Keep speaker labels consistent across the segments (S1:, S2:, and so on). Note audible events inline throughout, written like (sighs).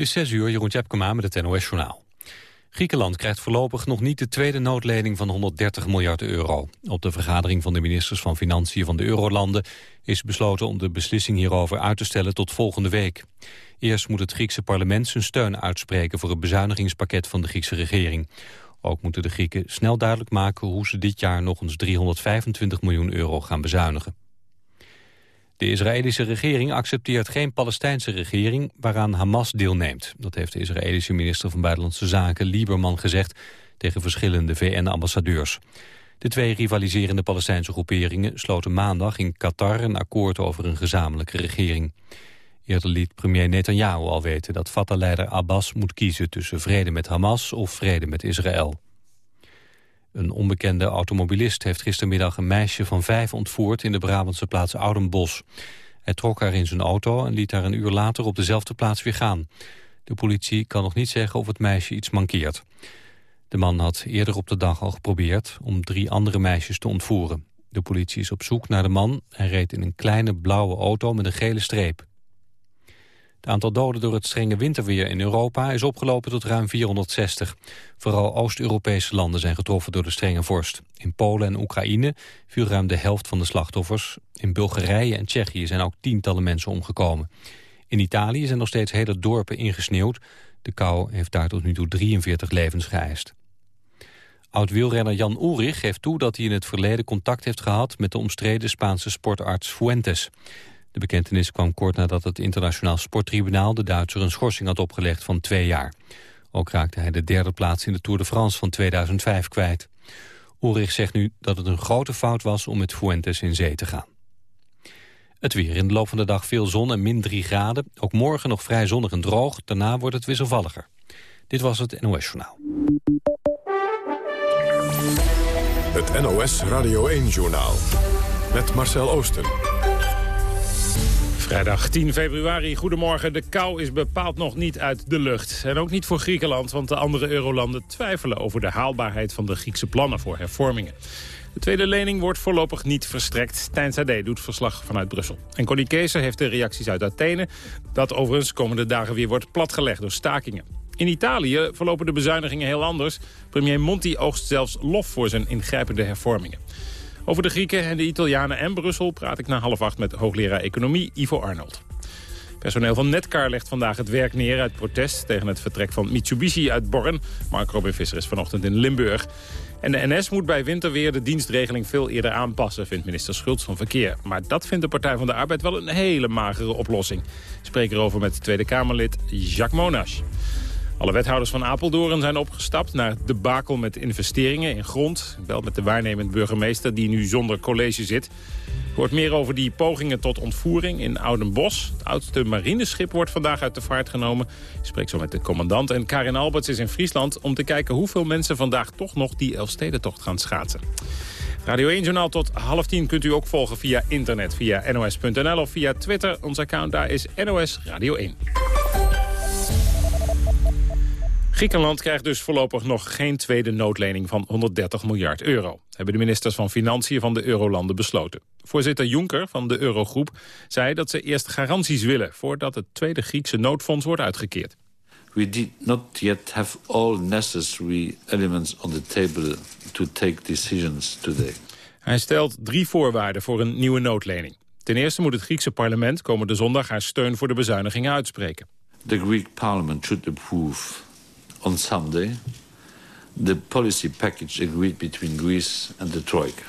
S1: Het is 6 uur, Jeroen Tjepkema met het NOS-journaal. Griekenland krijgt voorlopig nog niet de tweede noodlening van 130 miljard euro. Op de vergadering van de ministers van Financiën van de Eurolanden is besloten om de beslissing hierover uit te stellen tot volgende week. Eerst moet het Griekse parlement zijn steun uitspreken voor het bezuinigingspakket van de Griekse regering. Ook moeten de Grieken snel duidelijk maken hoe ze dit jaar nog eens 325 miljoen euro gaan bezuinigen. De Israëlische regering accepteert geen Palestijnse regering waaraan Hamas deelneemt. Dat heeft de Israëlische minister van Buitenlandse Zaken Lieberman gezegd tegen verschillende VN-ambassadeurs. De twee rivaliserende Palestijnse groeperingen sloten maandag in Qatar een akkoord over een gezamenlijke regering. Eerder liet premier Netanyahu al weten dat Fatah-leider Abbas moet kiezen tussen vrede met Hamas of vrede met Israël. Een onbekende automobilist heeft gistermiddag een meisje van vijf ontvoerd in de Brabantse plaats Oudenbos. Hij trok haar in zijn auto en liet haar een uur later op dezelfde plaats weer gaan. De politie kan nog niet zeggen of het meisje iets mankeert. De man had eerder op de dag al geprobeerd om drie andere meisjes te ontvoeren. De politie is op zoek naar de man. Hij reed in een kleine blauwe auto met een gele streep. Het aantal doden door het strenge winterweer in Europa is opgelopen tot ruim 460. Vooral Oost-Europese landen zijn getroffen door de strenge vorst. In Polen en Oekraïne viel ruim de helft van de slachtoffers. In Bulgarije en Tsjechië zijn ook tientallen mensen omgekomen. In Italië zijn nog steeds hele dorpen ingesneeuwd. De kou heeft daar tot nu toe 43 levens geëist. Oud-wielrenner Jan Ulrich geeft toe dat hij in het verleden contact heeft gehad... met de omstreden Spaanse sportarts Fuentes. De bekentenis kwam kort nadat het internationaal sporttribunaal de Duitser een schorsing had opgelegd van twee jaar. Ook raakte hij de derde plaats in de Tour de France van 2005 kwijt. Ulrich zegt nu dat het een grote fout was om met Fuentes in zee te gaan. Het weer in de loop van de dag veel zon en min 3 graden. Ook morgen nog vrij zonnig en droog. Daarna wordt het wisselvalliger. Dit was het NOS Journaal.
S2: Het NOS Radio 1 Journaal. Met Marcel Oosten.
S3: Vrijdag 10 februari, goedemorgen. De kou is bepaald nog niet uit de lucht. En ook niet voor Griekenland, want de andere eurolanden twijfelen over de haalbaarheid van de Griekse plannen voor hervormingen. De tweede lening wordt voorlopig niet verstrekt. Tijn Sade doet verslag vanuit Brussel. En Connie Keeser heeft de reacties uit Athene... dat overigens komende dagen weer wordt platgelegd door stakingen. In Italië verlopen de bezuinigingen heel anders. Premier Monti oogst zelfs lof voor zijn ingrijpende hervormingen. Over de Grieken en de Italianen en Brussel praat ik na half acht met hoogleraar economie Ivo Arnold. Personeel van Netcar legt vandaag het werk neer uit protest tegen het vertrek van Mitsubishi uit Born. Mark Robin Visser is vanochtend in Limburg. En de NS moet bij winterweer de dienstregeling veel eerder aanpassen, vindt minister Schultz van Verkeer. Maar dat vindt de Partij van de Arbeid wel een hele magere oplossing. Spreek erover met Tweede Kamerlid Jacques Monas. Alle wethouders van Apeldoorn zijn opgestapt naar de bakel met investeringen in grond. Wel met de waarnemend burgemeester die nu zonder college zit. Hoort meer over die pogingen tot ontvoering in Oudenbos. Het oudste marineschip wordt vandaag uit de vaart genomen. Ik spreek zo met de commandant. En Karin Alberts is in Friesland om te kijken hoeveel mensen vandaag toch nog die Elfstedentocht gaan schaatsen. Radio 1-journaal tot half tien kunt u ook volgen via internet, via nos.nl of via Twitter. Ons account daar is NOS Radio 1. Griekenland krijgt dus voorlopig nog geen tweede noodlening van 130 miljard euro. Hebben de ministers van Financiën van de eurolanden besloten. Voorzitter Juncker van de Eurogroep zei dat ze eerst garanties willen... voordat het tweede Griekse noodfonds wordt uitgekeerd.
S4: We did not yet have all necessary elements on the table to take decisions today.
S3: Hij stelt drie voorwaarden voor een nieuwe noodlening. Ten eerste moet het Griekse parlement komende zondag haar steun voor de bezuinigingen uitspreken.
S4: The Greek parliament should approve on Sunday the policy package agreed between Greece and the Troika.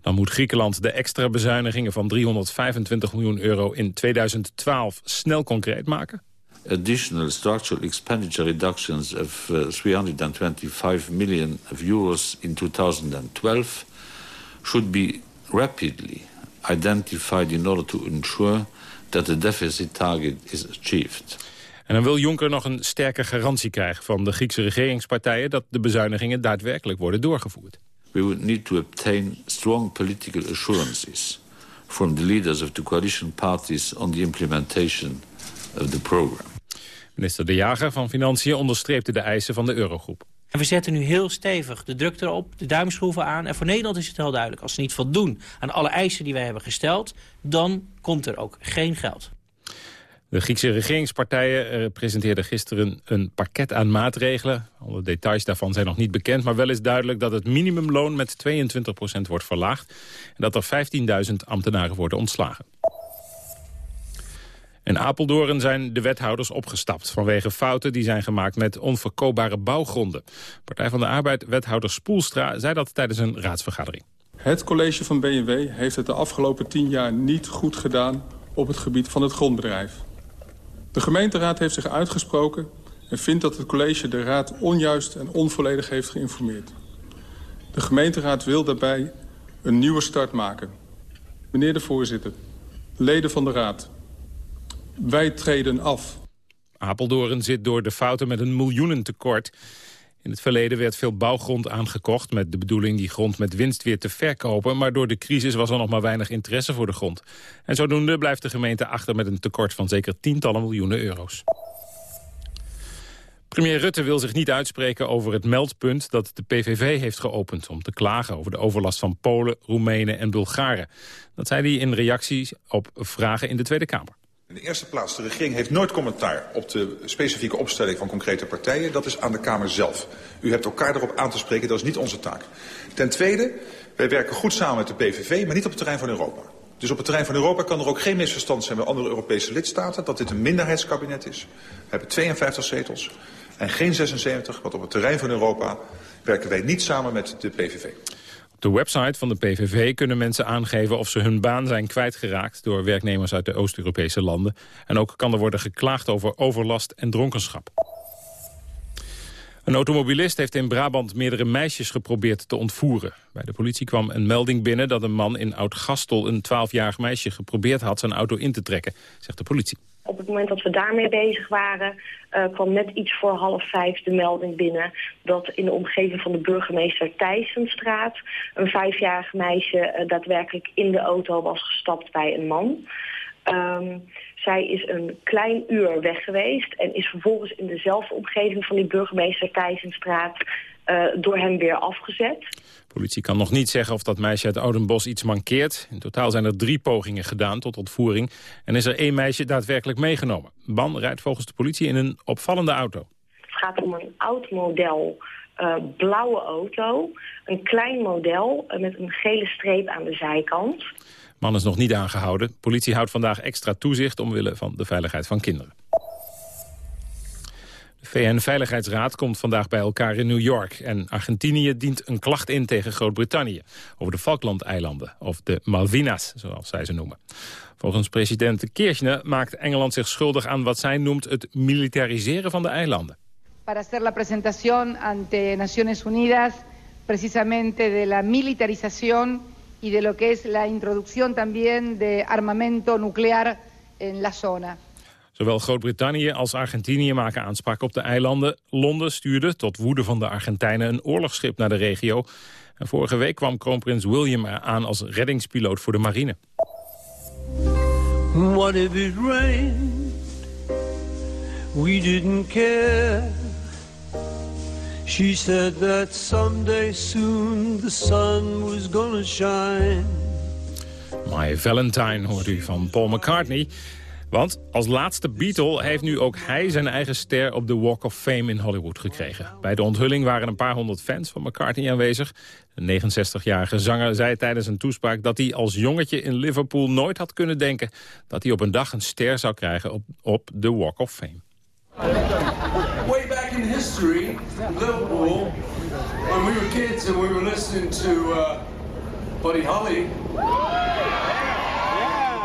S3: Dan moet Griekenland de extra bezuinigingen van 325 miljoen euro in 2012 snel concreet maken.
S4: Additional structural expenditure reductions of 325 uh, million of euros in 2012 should be rapidly identified in order to ensure that the deficit target is achieved.
S3: En dan wil Juncker nog een sterke garantie krijgen van de Griekse regeringspartijen... dat de bezuinigingen daadwerkelijk worden doorgevoerd.
S4: We would need to obtain strong political assurances from the leaders of the coalition parties on the implementation of the program.
S3: Minister De Jager van Financiën onderstreepte de eisen van de Eurogroep.
S5: En we zetten nu heel stevig de druk erop, de duimschroeven aan. En voor Nederland is het heel duidelijk. Als ze niet voldoen aan alle eisen die wij hebben gesteld... dan komt er ook geen geld.
S3: De Griekse regeringspartijen eh, presenteerden gisteren een pakket aan maatregelen. Alle details daarvan zijn nog niet bekend, maar wel is duidelijk dat het minimumloon met 22% wordt verlaagd en dat er 15.000 ambtenaren worden ontslagen. In Apeldoorn zijn de wethouders opgestapt vanwege fouten die zijn gemaakt met onverkoopbare bouwgronden. Partij van de Arbeid, wethouder Spoelstra, zei dat tijdens een raadsvergadering.
S6: Het college van BNW heeft het de afgelopen tien jaar niet goed gedaan op het gebied van het grondbedrijf. De gemeenteraad heeft zich uitgesproken en vindt dat het college de raad onjuist en onvolledig heeft geïnformeerd. De gemeenteraad wil daarbij een nieuwe start maken. Meneer de voorzitter, leden van de raad, wij treden af.
S3: Apeldoorn zit door de fouten met een miljoenentekort. In het verleden werd veel bouwgrond aangekocht... met de bedoeling die grond met winst weer te verkopen... maar door de crisis was er nog maar weinig interesse voor de grond. En zodoende blijft de gemeente achter met een tekort van zeker tientallen miljoenen euro's. Premier Rutte wil zich niet uitspreken over het meldpunt dat de PVV heeft geopend... om te klagen over de overlast van Polen, Roemenen en Bulgaren. Dat zei hij in reactie op vragen in de Tweede Kamer.
S7: In de eerste plaats, de regering heeft nooit commentaar op de specifieke opstelling van concrete partijen. Dat is aan de Kamer zelf. U hebt elkaar erop aan te spreken, dat is niet onze taak. Ten tweede, wij werken goed samen met de PVV, maar niet op het terrein van Europa. Dus op het terrein van Europa kan er ook geen misverstand zijn met andere Europese lidstaten... dat dit een minderheidskabinet is. We hebben 52 zetels en geen 76, want op het terrein van Europa werken wij niet samen met de PVV.
S3: Op de website van de PVV kunnen mensen aangeven of ze hun baan zijn kwijtgeraakt door werknemers uit de Oost-Europese landen. En ook kan er worden geklaagd over overlast en dronkenschap. Een automobilist heeft in Brabant meerdere meisjes geprobeerd te ontvoeren. Bij de politie kwam een melding binnen dat een man in Oud-Gastel... een 12-jarig meisje geprobeerd had zijn auto in te trekken, zegt de politie.
S8: Op het moment dat we daarmee bezig waren, uh, kwam net iets voor half vijf de melding binnen dat in de omgeving van de burgemeester Thijssenstraat een vijfjarig meisje uh, daadwerkelijk in de auto was gestapt bij een man. Um, zij is een klein uur weg geweest en is vervolgens in dezelfde omgeving van die burgemeester Thijssenstraat uh, door hem weer afgezet.
S3: Politie kan nog niet zeggen of dat meisje uit Oudenbos iets mankeert. In totaal zijn er drie pogingen gedaan tot ontvoering en is er één meisje daadwerkelijk meegenomen. Ban rijdt volgens de politie in een opvallende auto.
S8: Het gaat om een oud model uh, blauwe auto. Een klein model uh, met een gele streep aan de zijkant.
S3: Man is nog niet aangehouden. Politie houdt vandaag extra toezicht omwille van de veiligheid van kinderen. VN-veiligheidsraad komt vandaag bij elkaar in New York. En Argentinië dient een klacht in tegen Groot-Brittannië... over de Falklandeilanden, of de Malvinas, zoals zij ze noemen. Volgens president Kirchner maakt Engeland zich schuldig aan wat zij noemt... het militariseren van de eilanden.
S9: Para hacer la presentación ante Naciones Unidas... precisamente de la militarización y de lo que es la introducción también de armamento nuclear en la zona.
S3: Zowel Groot-Brittannië als Argentinië maken aanspraak op de eilanden. Londen stuurde, tot woede van de Argentijnen, een oorlogsschip naar de regio. En vorige week kwam kroonprins William aan als reddingspiloot voor de marine. What if it rained? We didn't care. She said that someday soon the sun was gonna shine. My Valentine hoort u van Paul McCartney. Want als laatste Beatle heeft nu ook hij zijn eigen ster op de Walk of Fame in Hollywood gekregen. Bij de onthulling waren een paar honderd fans van McCartney aanwezig. De 69-jarige zanger zei tijdens een toespraak dat hij als jongetje in Liverpool nooit had kunnen denken dat hij op een dag een ster zou krijgen op, op de Walk of Fame. Way back in history, Liverpool, when we were kids and we were listening to uh, Buddy Holly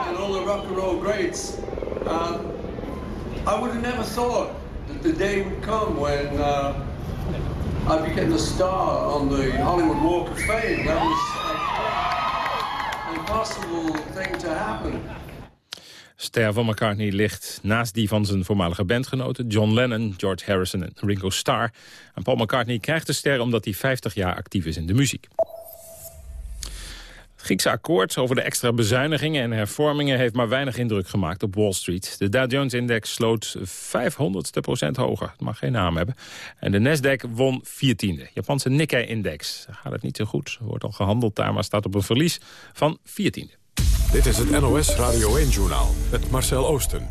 S3: and all the rock and roll greats, um, I would have never thought that the day would come when uh, I'd be getting a star on the Hollywood Walk of Fame. That was an impossible thing to happen. Ster van McCartney ligt naast die van zijn voormalige bandgenoten... John Lennon, George Harrison en Ringo Starr. En Paul McCartney krijgt de ster omdat hij 50 jaar actief is in de muziek. Griekse akkoord over de extra bezuinigingen en hervormingen... heeft maar weinig indruk gemaakt op Wall Street. De Dow Jones-index sloot 500ste procent hoger. Het mag geen naam hebben. En de Nasdaq won 14e. Japanse Nikkei-index gaat het niet zo goed. Wordt al gehandeld daar, maar staat op een verlies van 14e.
S2: Dit is het NOS Radio 1-journaal met Marcel Oosten.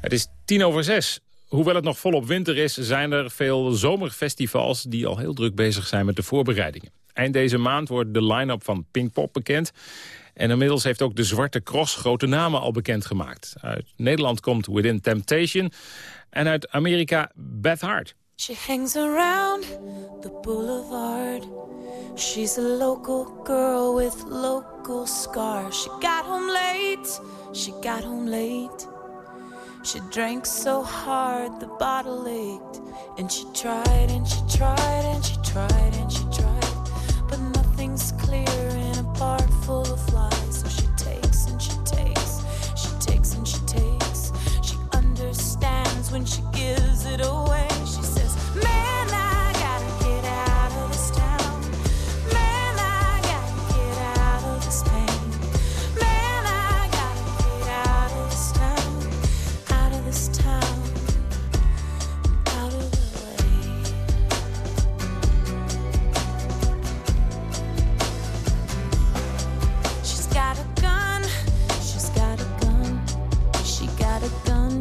S3: Het is tien over zes. Hoewel het nog volop winter is, zijn er veel zomerfestivals... die al heel druk bezig zijn met de voorbereidingen. Eind deze maand wordt de line-up van Pinkpop bekend. En inmiddels heeft ook de Zwarte Cross grote namen al bekendgemaakt. Uit Nederland komt Within Temptation en uit Amerika Beth Hart.
S10: She hangs around the boulevard. She's a local girl with local scars. She got home late, she got home late. She drank so hard the bottle ached. And she tried and she tried and she tried and she tried. In a bar full of flies. So she takes and she takes, she takes and she takes. She understands when she gives it away.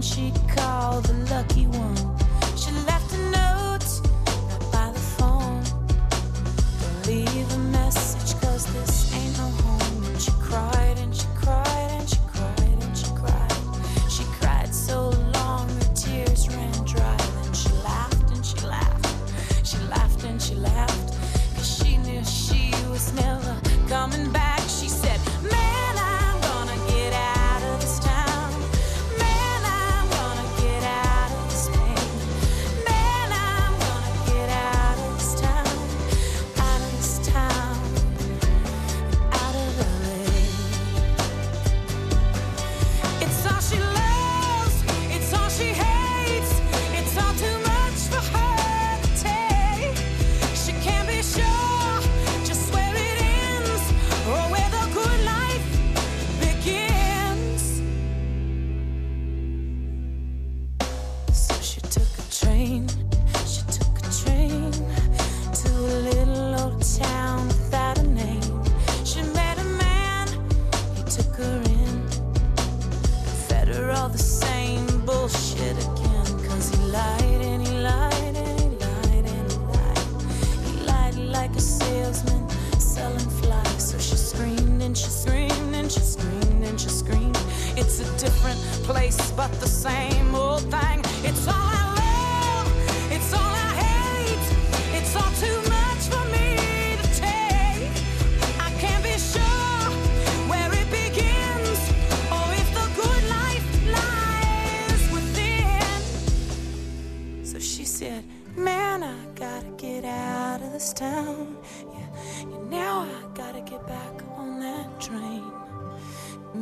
S10: She called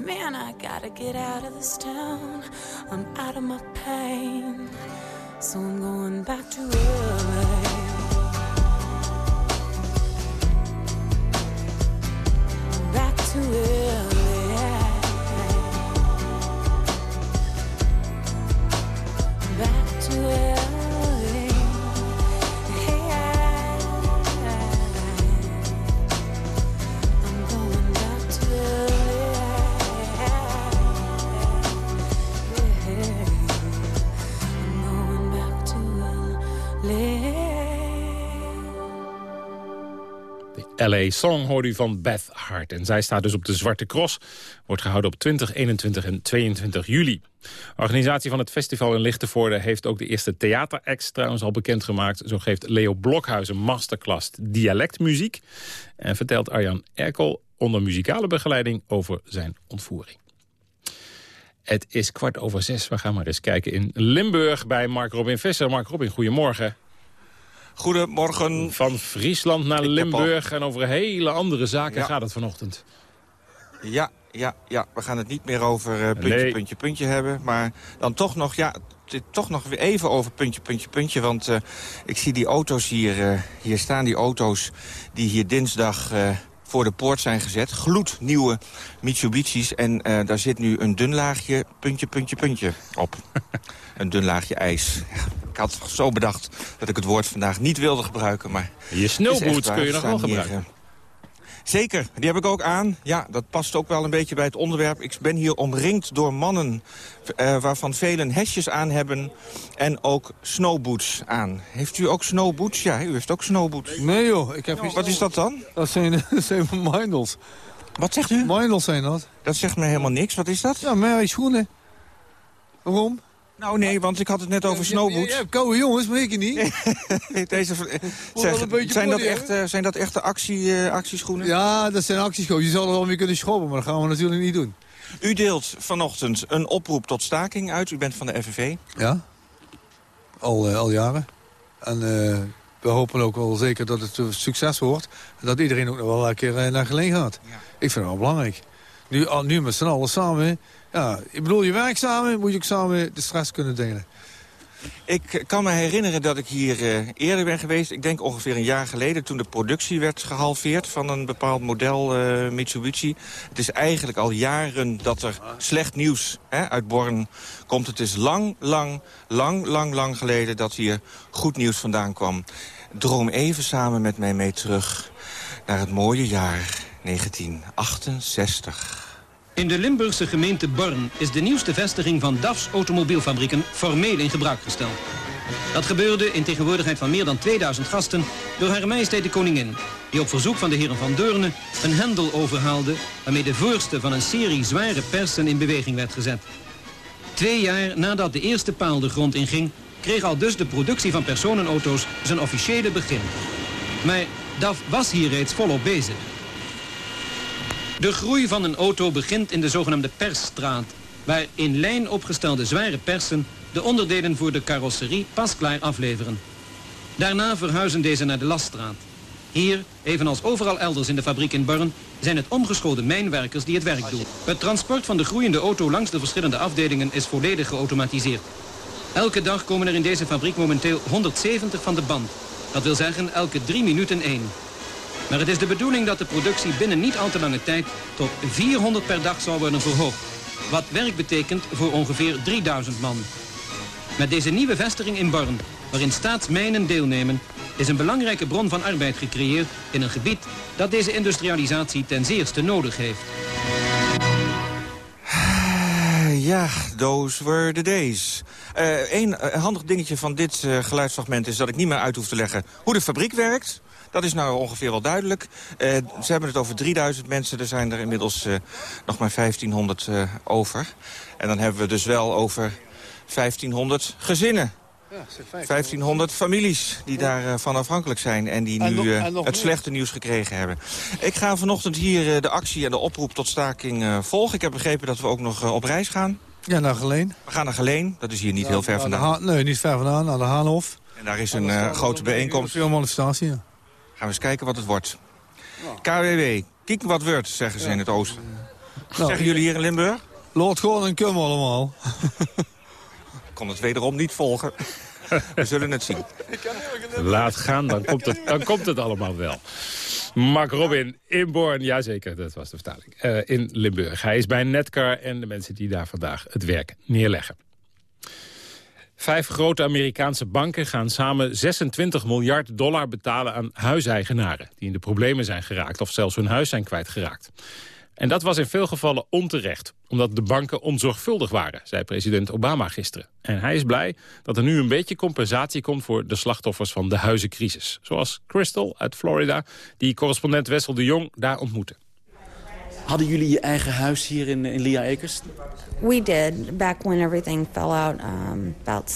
S10: Man, I gotta get out of this town. I'm out of my pain. So I'm going back to LA. LA
S3: Song hoorde u van Beth Hart. En zij staat dus op de Zwarte Cross. Wordt gehouden op 20, 21 en 22 juli. Organisatie van het festival in Lichtenvoorde heeft ook de eerste theateracts trouwens al bekendgemaakt. Zo geeft Leo Blokhuis een masterclass dialectmuziek. En vertelt Arjan Erkel onder muzikale begeleiding over zijn ontvoering. Het is kwart over zes. We gaan maar eens kijken in Limburg bij Mark Robin Visser. Mark Robin, goedemorgen.
S11: Goedemorgen.
S3: Van Friesland naar Limburg en over hele andere zaken
S11: Ja.
S3: gaat het vanochtend.
S11: Ja, ja, ja, we gaan het niet meer over eh, puntje,
S3: Nee.
S11: puntje, puntje hebben. Maar dan toch nog, ja, toch nog weer even over puntje, puntje, puntje. Want eh, ik zie die auto's hier, eh, hier staan, die auto's die hier dinsdag voor de poort zijn gezet. Gloednieuwe Mitsubishi's. En eh, daar zit nu een dun laagje puntje, puntje, puntje op. (laughs) een dun laagje ijs. (laughs) Ik had zo bedacht dat ik het woord vandaag niet wilde gebruiken. Maar
S3: Je snowboots kun je nog wel gebruiken.
S11: Zeker, die heb ik ook aan. Ja, dat past ook wel een beetje bij het onderwerp. Ik ben hier omringd door mannen eh, waarvan velen hesjes aan hebben en ook snowboots aan. Heeft u ook snowboots? Ja, u heeft ook snowboots.
S12: Nee joh, ik heb geen
S11: Wat is dat dan?
S12: Dat zijn, (laughs) dat zijn Mindels.
S11: Wat zegt u?
S12: Mindels zijn dat.
S11: Dat zegt me helemaal niks. Wat is dat?
S12: Ja, mijn schoenen. Waarom?
S11: Nou nee, want ik had het net over snowboots.
S12: Je hebt koude jongens, maar ik niet. (laughs)
S11: Deze, zeg, zijn, dat echt, eh, zijn dat echte actie, eh, actieschoenen?
S12: Ja, dat zijn actieschoenen. Je zal er wel mee kunnen schrobben, maar dat gaan we natuurlijk niet doen.
S11: U deelt vanochtend een oproep tot staking uit. U bent van de FNV.
S12: Ja, al, eh, al jaren. En we hopen ook wel zeker dat het succes wordt. En dat iedereen ook nog wel een keer naar geleen gaat. Ik vind het wel belangrijk. Nu, al- nu met z'n allen samen. Ja, ik bedoel, je werkt samen, moet je ook samen de stress kunnen delen.
S11: Ik kan me herinneren dat ik hier eh, eerder ben geweest. Ik denk ongeveer een jaar geleden toen de productie werd gehalveerd van een bepaald model eh, Mitsubishi. Het is eigenlijk al jaren dat er slecht nieuws hè, uit Born komt. Het is lang, lang, lang, lang, lang geleden dat hier goed nieuws vandaan kwam. Droom even samen met mij mee terug naar het mooie jaar 1968.
S13: In de Limburgse gemeente Born is de nieuwste vestiging van DAF's automobielfabrieken formeel in gebruik gesteld. Dat gebeurde in tegenwoordigheid van meer dan 2000 gasten door Hare Majesteit de Koningin, die op verzoek van de heren van Deurne een hendel overhaalde waarmee de voorste van een serie zware persen in beweging werd gezet. Twee jaar nadat de eerste paal de grond inging, kreeg al dus de productie van personenauto's zijn officiële begin. Maar DAF was hier reeds volop bezig. De groei van een auto begint in de zogenaamde persstraat... waar in lijn opgestelde zware persen de onderdelen voor de carrosserie pasklaar afleveren. Daarna verhuizen deze naar de laststraat. Hier, evenals overal elders in de fabriek in Born... zijn het omgeschoolde mijnwerkers die het werk doen. Het transport van de groeiende auto langs de verschillende afdelingen is volledig geautomatiseerd. Elke dag komen er in deze fabriek momenteel 170 van de band. Dat wil zeggen elke drie minuten één. Maar het is de bedoeling dat de productie binnen niet al te lange tijd tot 400 per dag zal worden verhoogd. Wat werk betekent voor ongeveer 3000 man. Met deze nieuwe vestiging in Born, waarin staatsmijnen deelnemen, is een belangrijke bron van arbeid gecreëerd in een gebied dat deze industrialisatie ten zeerste nodig heeft.
S11: Eh, (sighs) Ja, those were the days. Eén handig dingetje van dit eh, geluidsfragment is dat ik niet meer uit hoef te leggen hoe de fabriek werkt. Dat is nou ongeveer wel duidelijk. Eh, ze hebben het over 3000 mensen. Er zijn er inmiddels eh, nog maar 1500 eh, over. En dan hebben we dus wel over 1500 gezinnen. 1500 families die daarvan afhankelijk zijn... en die nu het slechte nieuws gekregen hebben. Ik ga vanochtend hier de actie en de oproep tot staking volgen. Ik heb begrepen dat we ook nog op reis gaan.
S12: Ja, naar Geleen.
S11: We gaan naar Geleen, dat is hier niet
S12: Ja,
S11: heel ver vandaan.
S12: Nee, niet ver vandaan, naar de Haanhof.
S11: En daar is een grote bijeenkomst.
S12: Veel manifestatie, ja.
S11: Gaan we eens kijken wat het wordt. KWW, kijk wat wordt, zeggen ze in het oosten.
S12: Nou,
S11: zeggen jullie hier in Limburg?
S12: Lord gewoon en Kum allemaal.
S11: Ik (laughs) kon het wederom niet volgen. (laughs) We zullen het zien.
S3: Laat gaan, dan komt het, dan komt het allemaal wel. Mark Robin in Born, jazeker, dat was de vertaling, eh, in Limburg. Hij is bij Netcar en de mensen die daar vandaag het werk neerleggen. Vijf grote Amerikaanse banken gaan samen 26 miljard dollar betalen aan huiseigenaren... die in de problemen zijn geraakt of zelfs hun huis zijn kwijtgeraakt. En dat was in veel gevallen onterecht, omdat de banken onzorgvuldig waren, zei president Obama gisteren. En hij is blij dat er nu een beetje compensatie komt voor de slachtoffers van de huizencrisis. Zoals Crystal uit Florida, die correspondent Wessel de Jong daar ontmoette.
S14: Hadden jullie je eigen huis hier in, in Lea Acres?
S15: We did back when everything fell out um, about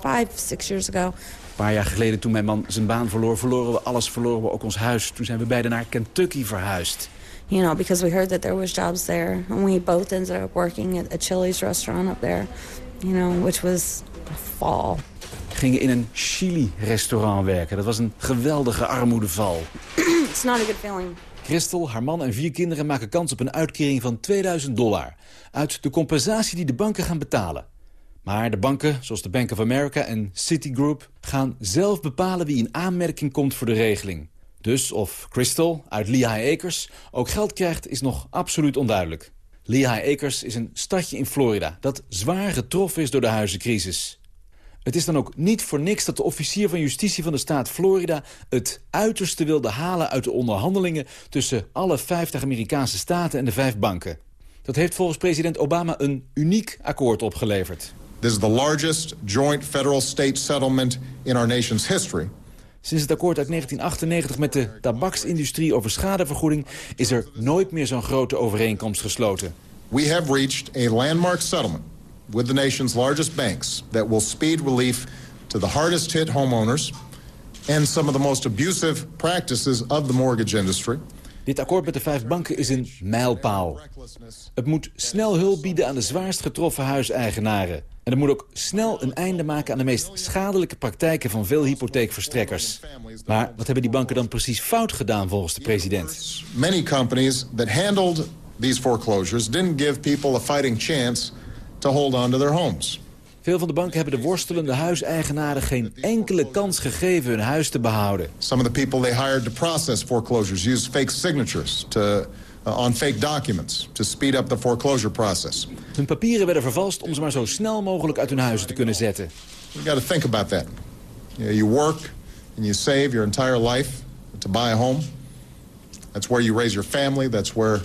S15: five, six years ago.
S14: Een paar jaar geleden toen mijn man zijn baan verloor, verloren we alles, verloren we ook ons huis. Toen zijn we beiden naar Kentucky verhuisd.
S15: You know, because we heard that there was jobs there, and we both ended up working at a Chili's restaurant up there. You know, which was a fall.
S14: Gingen in een chili-restaurant werken. Dat was een geweldige armoedeval. (clears throat)
S15: it's not a good feeling.
S14: Christel, haar man en vier kinderen maken kans op een uitkering van 2000 dollar. Uit de compensatie die de banken gaan betalen. Maar de banken, zoals de Bank of America en Citigroup... gaan zelf bepalen wie in aanmerking komt voor de regeling. Dus of Crystal uit Lehigh Acres ook geld krijgt, is nog absoluut onduidelijk. Lehigh Acres is een stadje in Florida dat zwaar getroffen is door de huizencrisis. Het is dan ook niet voor niks dat de officier van justitie van de staat Florida... het uiterste wilde halen uit de onderhandelingen... tussen alle 50 Amerikaanse staten en de vijf banken. Dat heeft volgens president Obama een uniek akkoord opgeleverd.
S16: This is the largest joint federal-state settlement in our nation's history.
S14: Sinds het akkoord uit 1998 met de tabaksindustrie over schadevergoeding... is er nooit meer zo'n grote overeenkomst gesloten.
S16: We have reached a landmark settlement with the nation's largest banks... that will speed relief to the hardest-hit homeowners... and some of the most abusive practices of the mortgage industry...
S14: Dit akkoord met de vijf banken is een mijlpaal. Het moet snel hulp bieden aan de zwaarst getroffen huiseigenaren. En het moet ook snel een einde maken aan de meest schadelijke praktijken van veel hypotheekverstrekkers. Maar wat hebben die banken dan precies fout gedaan volgens de president?
S16: Many companies that handled these foreclosures didn't give people a fighting chance to hold on to their homes.
S14: Veel van de banken hebben de worstelende huiseigenaren geen enkele kans gegeven hun huis te behouden.
S16: Some of the people they hired to process foreclosures used fake signatures to, uh, on fake documents to speed up the foreclosure process.
S14: Hun papieren werden vervalst om ze maar zo snel mogelijk uit hun huizen te kunnen zetten.
S16: You got to think about that. You, work and you save your entire life to buy a home. That's where you raise your family. That's where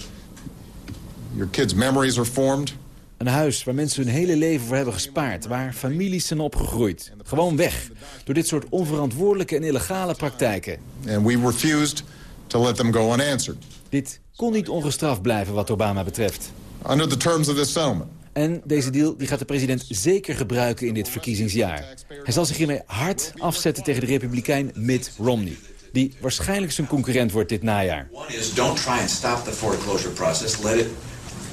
S16: your kids' memories are formed.
S14: Een huis waar mensen hun hele leven voor hebben gespaard. Waar families zijn opgegroeid. Gewoon weg. Door dit soort onverantwoordelijke en illegale praktijken.
S16: And we refused to let them go unanswered.
S14: Dit kon niet ongestraft blijven wat Obama betreft.
S16: Under the terms of this settlement.
S14: En deze deal die gaat de president zeker gebruiken in dit verkiezingsjaar. Hij zal zich hiermee hard afzetten tegen de republikein Mitt Romney. Die waarschijnlijk zijn concurrent wordt dit najaar.
S17: One is don't try and stop the foreclosure process. Let it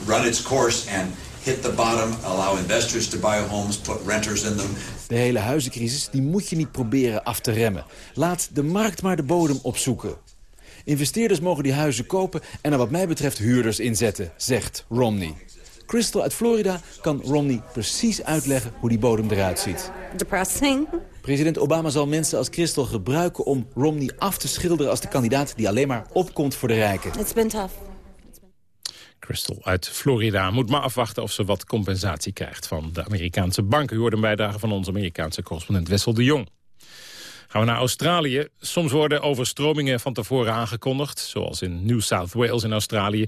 S17: run its course and hit the bottom, allow investors to buy homes, put renters in them.
S14: De hele huizencrisis die moet je niet proberen af te remmen. Laat de markt maar de bodem opzoeken. Investeerders mogen die huizen kopen en er wat mij betreft huurders inzetten, zegt Romney. Crystal uit Florida kan Romney precies uitleggen hoe die bodem eruit ziet.
S15: Depressing.
S14: President Obama zal mensen als Crystal gebruiken om Romney af te schilderen als de kandidaat die alleen maar opkomt voor de rijken.
S15: It's been tough.
S3: Crystal uit Florida moet maar afwachten of ze wat compensatie krijgt van de Amerikaanse banken. U hoort een bijdrage van onze Amerikaanse correspondent Wessel de Jong. Gaan we naar Australië. Soms worden overstromingen van tevoren aangekondigd, zoals in New South Wales in Australië.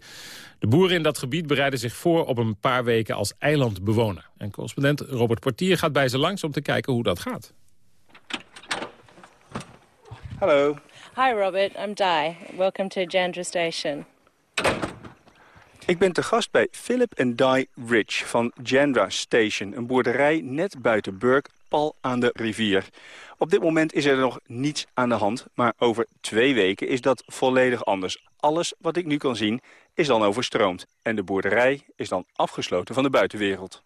S3: De boeren in dat gebied bereiden zich voor op een paar weken als eilandbewoner. En correspondent Robert Portier gaat bij ze langs om te kijken hoe dat gaat.
S18: Hallo.
S19: Hi Robert, I'm Di. Welcome to Jandra Station.
S18: Ik ben te gast bij Philip en Di Rich van Jandra Station, een boerderij net buiten Burke, pal aan de rivier. Op dit moment is er nog niets aan de hand, maar over twee weken is dat volledig anders. Alles wat ik nu kan zien is dan overstroomd en de boerderij is dan afgesloten van de buitenwereld.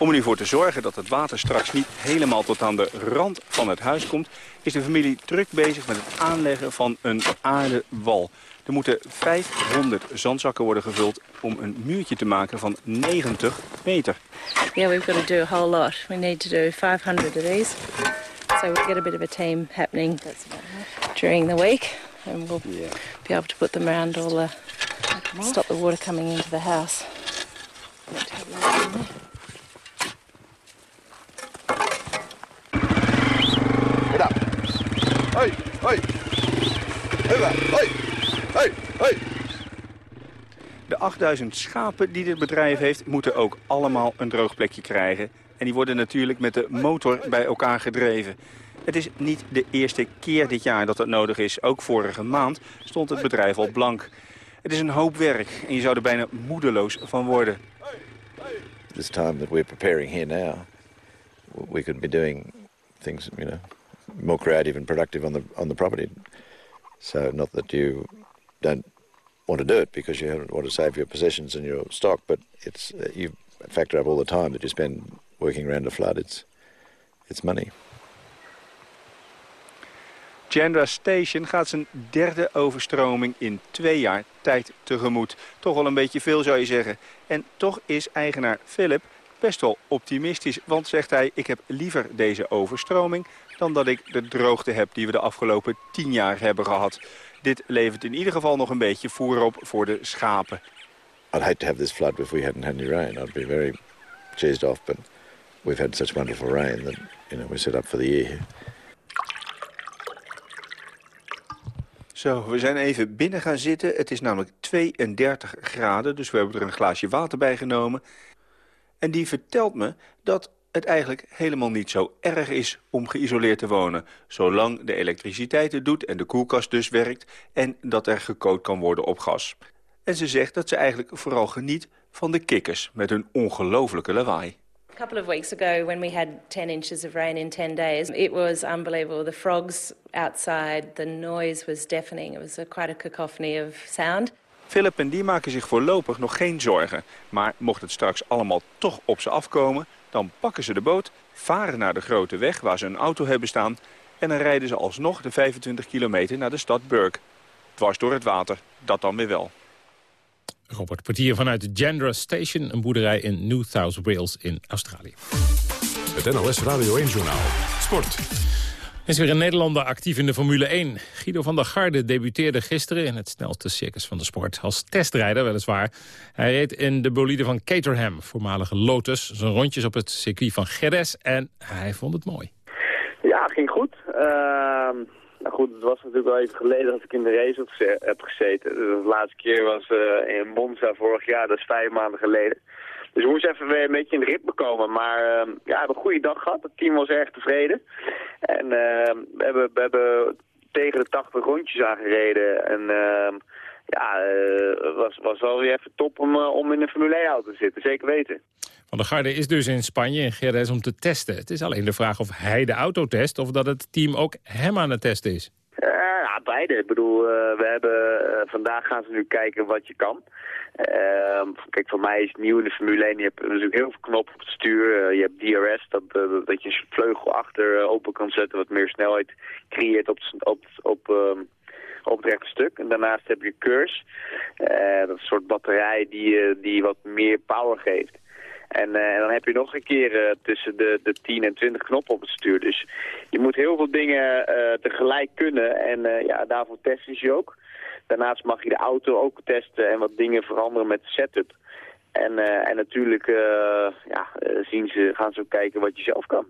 S18: Om er nu voor te zorgen dat het water straks niet helemaal tot aan de rand van het huis komt... is de familie druk bezig met het aanleggen van een aardewal. Er moeten 500 zandzakken worden gevuld om een muurtje te maken van 90 meter.
S19: Yeah, we've got to do a whole lot. We need to do 500 of these. So we'll get a bit of a team happening during the week. And we'll be able to put them around all the... Stop the water coming into the house.
S20: Get up. Hoi, hoi. Hoi, hoi, hoi, hoi.
S18: De 8000 schapen die dit bedrijf heeft, moeten ook allemaal een droog plekje krijgen. En die worden natuurlijk met de motor bij elkaar gedreven. Het is niet de eerste keer dit jaar dat dat nodig is. Ook vorige maand stond het bedrijf al blank. Het is een hoop werk en je zou er bijna moedeloos van worden.
S21: this time that we're preparing here now, we could be doing things, you know, more creative and productive on the on the property. So not that you don't want to do it because you want to save your possessions and your stock, but it's you factor up all the time that you spend working around a flood. It's it's money.
S18: Chandra Station gaat zijn derde overstroming in twee jaar tijd tegemoet. Toch wel een beetje veel zou je zeggen. En toch is eigenaar Philip best wel optimistisch. Want zegt hij, ik heb liever deze overstroming dan dat ik de droogte heb die we de afgelopen tien jaar hebben gehad. Dit levert in ieder geval nog een beetje voer op voor de schapen.
S21: I'd hate to have this flood if we hadn't had any rain. I'd be very cheesed off, but we've had such wonderful rain that, you know, we're set up for the year here.
S18: Zo, we zijn even binnen gaan zitten. Het is namelijk 32 graden, dus we hebben er een glaasje water bij genomen. En die vertelt me dat het eigenlijk helemaal niet zo erg is om geïsoleerd te wonen. Zolang de elektriciteit het doet en de koelkast dus werkt... en dat er gekookt kan worden op gas. En ze zegt dat ze eigenlijk vooral geniet van de kikkers met hun ongelofelijke lawaai.
S19: A couple of weeks ago, when we had 10 inches of rain in 10 days, it was unbelievable. The frogs outside, the noise was deafening. It was quite a cacophony of sound.
S18: Philip en die maken zich voorlopig nog geen zorgen. Maar mocht het straks allemaal toch op ze afkomen... dan pakken ze de boot, varen naar de grote weg waar ze een auto hebben staan... en dan rijden ze alsnog de 25 kilometer naar de stad Burke. Dwars door het water, dat dan weer wel.
S3: Robert Portier vanuit Gendra Station, een boerderij in New South Wales in Australië.
S2: Het NOS Radio 1-journaal. Sport.
S3: Is weer een Nederlander actief in de Formule 1. Guido van der Garde debuteerde gisteren in het snelste circus van de sport. Als testrijder weliswaar. Hij reed in de bolide van Caterham, voormalige Lotus. Zijn rondjes op het circuit van Jerez en hij vond het mooi.
S22: Ja, ging goed. Ehm, nou goed, het was natuurlijk wel even geleden dat ik in de race heb geze- heb gezeten. De laatste keer was eh, in Monza vorig jaar, dat is vijf maanden geleden. Dus we moesten even weer een beetje in de ritme komen. Maar ehm, ja, we hebben een goede dag gehad. Het team was erg tevreden. En ehm, we, hebben, we hebben tegen de 80 rondjes aangereden. En ehm, ja, eh, het was, was wel weer even top om, eh, om in een Formule 1 auto te zitten. Zeker weten.
S3: Van der Garde is dus in Spanje, in Jerez, om te testen. Het is alleen de vraag of hij de auto test... of dat het team ook hem aan het testen is.
S22: Beide. Ik bedoel, eh, we hebben, eh, vandaag gaan ze nu kijken wat je kan. Ehm, kijk, voor mij is het nieuw in de Formule 1. Je hebt natuurlijk heel veel knoppen op het stuur. Eh, je hebt DRS, dat, dat je een vleugel achter open kan zetten... wat meer snelheid creëert op, op, op, ehm, op het rechte stuk. En daarnaast heb je curse. Dat is een soort batterij die, die wat meer power geeft. En, eh, en dan heb je nog een keer eh, tussen de, de 10 en 20 knoppen op het stuur. Dus je moet heel veel dingen eh, tegelijk kunnen. En ja, daarvoor testen ze je ook. Daarnaast mag je de auto ook testen en wat dingen veranderen met de setup. En, en natuurlijk ja, zien ze, gaan ze ook kijken wat je zelf kan.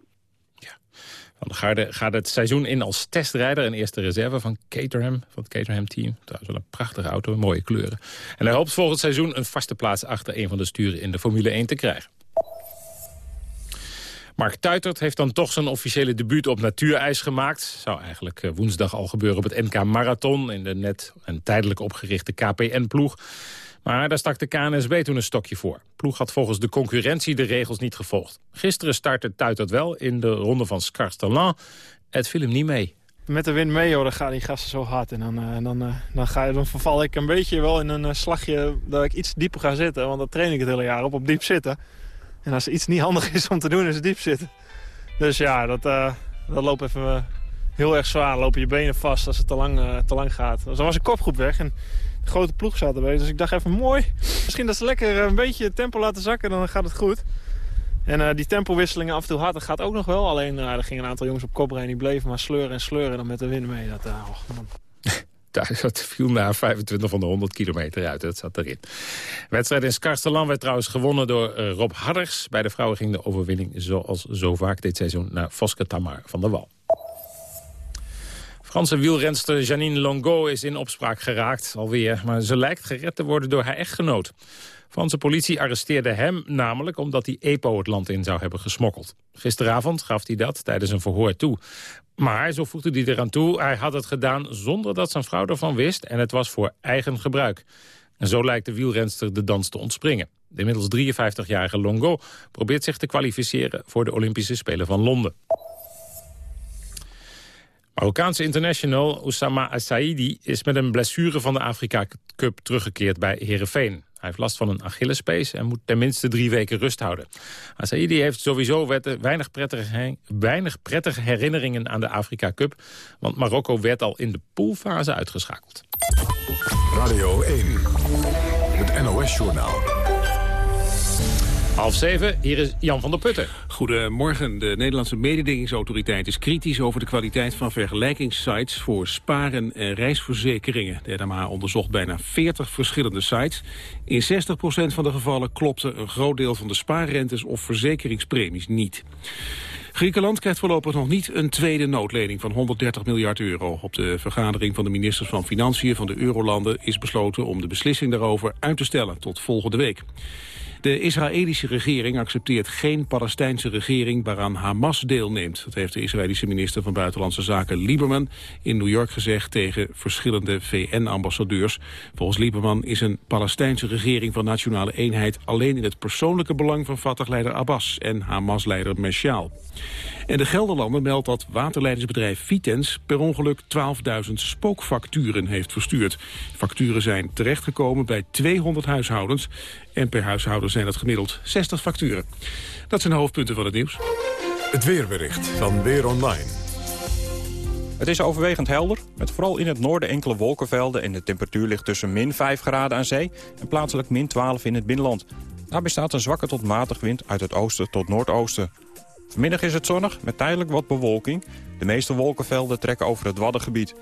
S3: Van der Garde gaat het seizoen in als testrijder... en eerste reserve van Caterham, van het Caterham-team. Trouwens wel een prachtige auto, mooie kleuren. En hij hoopt volgend seizoen een vaste plaats... achter een van de sturen in de Formule 1 te krijgen. Mark Tuitert heeft dan toch zijn officiële debuut op natuurijs gemaakt. Zou eigenlijk eh, woensdag al gebeuren op het NK Marathon... in de net en tijdelijk opgerichte KPN-ploeg. Maar daar stak de KNSB toen een stokje voor. Ploeg had volgens de concurrentie de regels niet gevolgd. Gisteren startte Tuitert wel in de ronde van Scarstelan. Het viel hem niet mee.
S23: Met de wind mee, hoor, dan gaan die gasten zo hard. En dan, eh, dan, eh, dan, ga dan verval ik een beetje wel in een eh, slagje dat ik iets dieper ga zitten. Want daar train ik het hele jaar op, op diep zitten. En als er iets niet handig is om te doen, is het diep zitten. Dus ja, dat, dat loopt even heel erg zwaar. Lopen je benen vast als het te lang, te lang gaat. Dus dan was een kopgroep weg en grote ploeg zat erbij. Dus ik dacht even, mooi. Misschien dat ze lekker eh, een beetje tempo laten zakken, dan gaat het goed. En eh, die tempowisselingen af en toe hard, gaat ook nog wel. Alleen uh, er gingen een aantal jongens op kop rijden, die bleven maar sleuren en sleuren dan met de wind mee. Dat, uh, oh, man. (laughs)
S3: Dat viel na 25 van de 100 kilometer uit. Dat zat erin. Wedstrijd in Skarstelan werd trouwens gewonnen door uh, Rob Hadders. Bij de vrouwen ging de overwinning zoals zo vaak dit seizoen naar Voske Tamar van der Wal. Franse wielrenster Janine Longo is in opspraak geraakt, alweer. Maar ze lijkt gered te worden door haar echtgenoot. Franse politie arresteerde hem namelijk omdat hij EPO het land in zou hebben gesmokkeld. Gisteravond gaf hij dat tijdens een verhoor toe. Maar, zo voegde hij eraan toe, hij had het gedaan zonder dat zijn vrouw ervan wist... en het was voor eigen gebruik. En zo lijkt de wielrenster de dans te ontspringen. De inmiddels 53-jarige Longo probeert zich te kwalificeren... voor de Olympische Spelen van Londen. Marokkaanse international Oussama Assaidi is met een blessure van de Afrika Cup teruggekeerd bij Heerenveen. Hij heeft last van een Achillespees en moet tenminste drie weken rust houden. Assaidi heeft sowieso weinig prettige, weinig prettige herinneringen aan de Afrika Cup, want Marokko werd al in de poolfase uitgeschakeld.
S2: Radio 1, het NOS-journaal.
S3: Half zeven, hier is Jan van der Putten.
S24: Goedemorgen. De Nederlandse mededingingsautoriteit is kritisch over de kwaliteit van vergelijkingssites voor sparen en reisverzekeringen. De NMA onderzocht bijna 40 verschillende sites. In 60% van de gevallen klopte een groot deel van de spaarrentes of verzekeringspremies niet. Griekenland krijgt voorlopig nog niet een tweede noodlening van 130 miljard euro. Op de vergadering van de ministers van Financiën van de Eurolanden is besloten om de beslissing daarover uit te stellen tot volgende week. De Israëlische regering accepteert geen Palestijnse regering waaraan Hamas deelneemt. Dat heeft de Israëlische minister van Buitenlandse Zaken Lieberman in New York gezegd tegen verschillende VN-ambassadeurs. Volgens Lieberman is een Palestijnse regering van nationale eenheid alleen in het persoonlijke belang van Fatah-leider Abbas en Hamas-leider Meshaal. En de Gelderlander meldt dat waterleidingsbedrijf Vitens per ongeluk 12.000 spookfacturen heeft verstuurd. Facturen zijn terechtgekomen bij 200 huishoudens en per huishouden zijn dat gemiddeld 60 facturen. Dat zijn de hoofdpunten van het nieuws.
S2: Het weerbericht van Weer Online.
S25: Het is overwegend helder, met vooral in het noorden enkele wolkenvelden... en de temperatuur ligt tussen min 5 graden aan zee en plaatselijk min 12 in het binnenland. Daarbij staat een zwakke tot matig wind uit het oosten tot noordoosten. Vanmiddag is het zonnig, met tijdelijk wat bewolking. De meeste wolkenvelden trekken over het Waddengebied.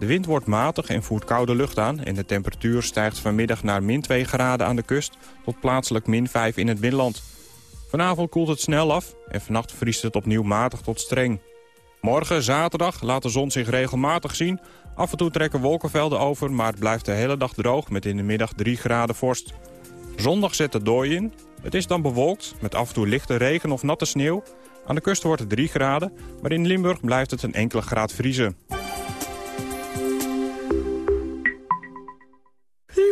S25: De wind wordt matig en voert koude lucht aan... en de temperatuur stijgt vanmiddag naar min 2 graden aan de kust... tot plaatselijk min 5 in het binnenland. Vanavond koelt het snel af en vannacht vriest het opnieuw matig tot streng. Morgen, zaterdag, laat de zon zich regelmatig zien. Af en toe trekken wolkenvelden over, maar het blijft de hele dag droog... met in de middag 3 graden vorst. Zondag zet de dooi in. Het is dan bewolkt, met af en toe lichte regen of natte sneeuw. Aan de kust wordt het 3 graden, maar in Limburg blijft het een enkele graad vriezen.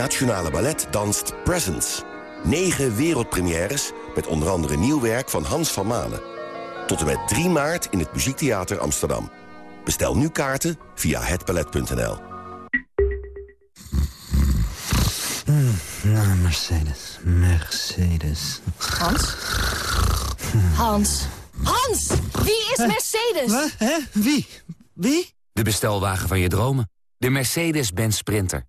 S26: Nationale Ballet danst Presents. Negen wereldpremières met onder andere nieuw werk van Hans van Manen. Tot en met 3 maart in het Muziektheater Amsterdam. Bestel nu kaarten via hetballet.nl.
S27: Nou, Mercedes. Mercedes.
S28: Hans? Hans? Hans! Wie is Mercedes?
S27: Wat? Hè? Wie? Wie?
S29: De bestelwagen van je dromen. De Mercedes-Benz Sprinter.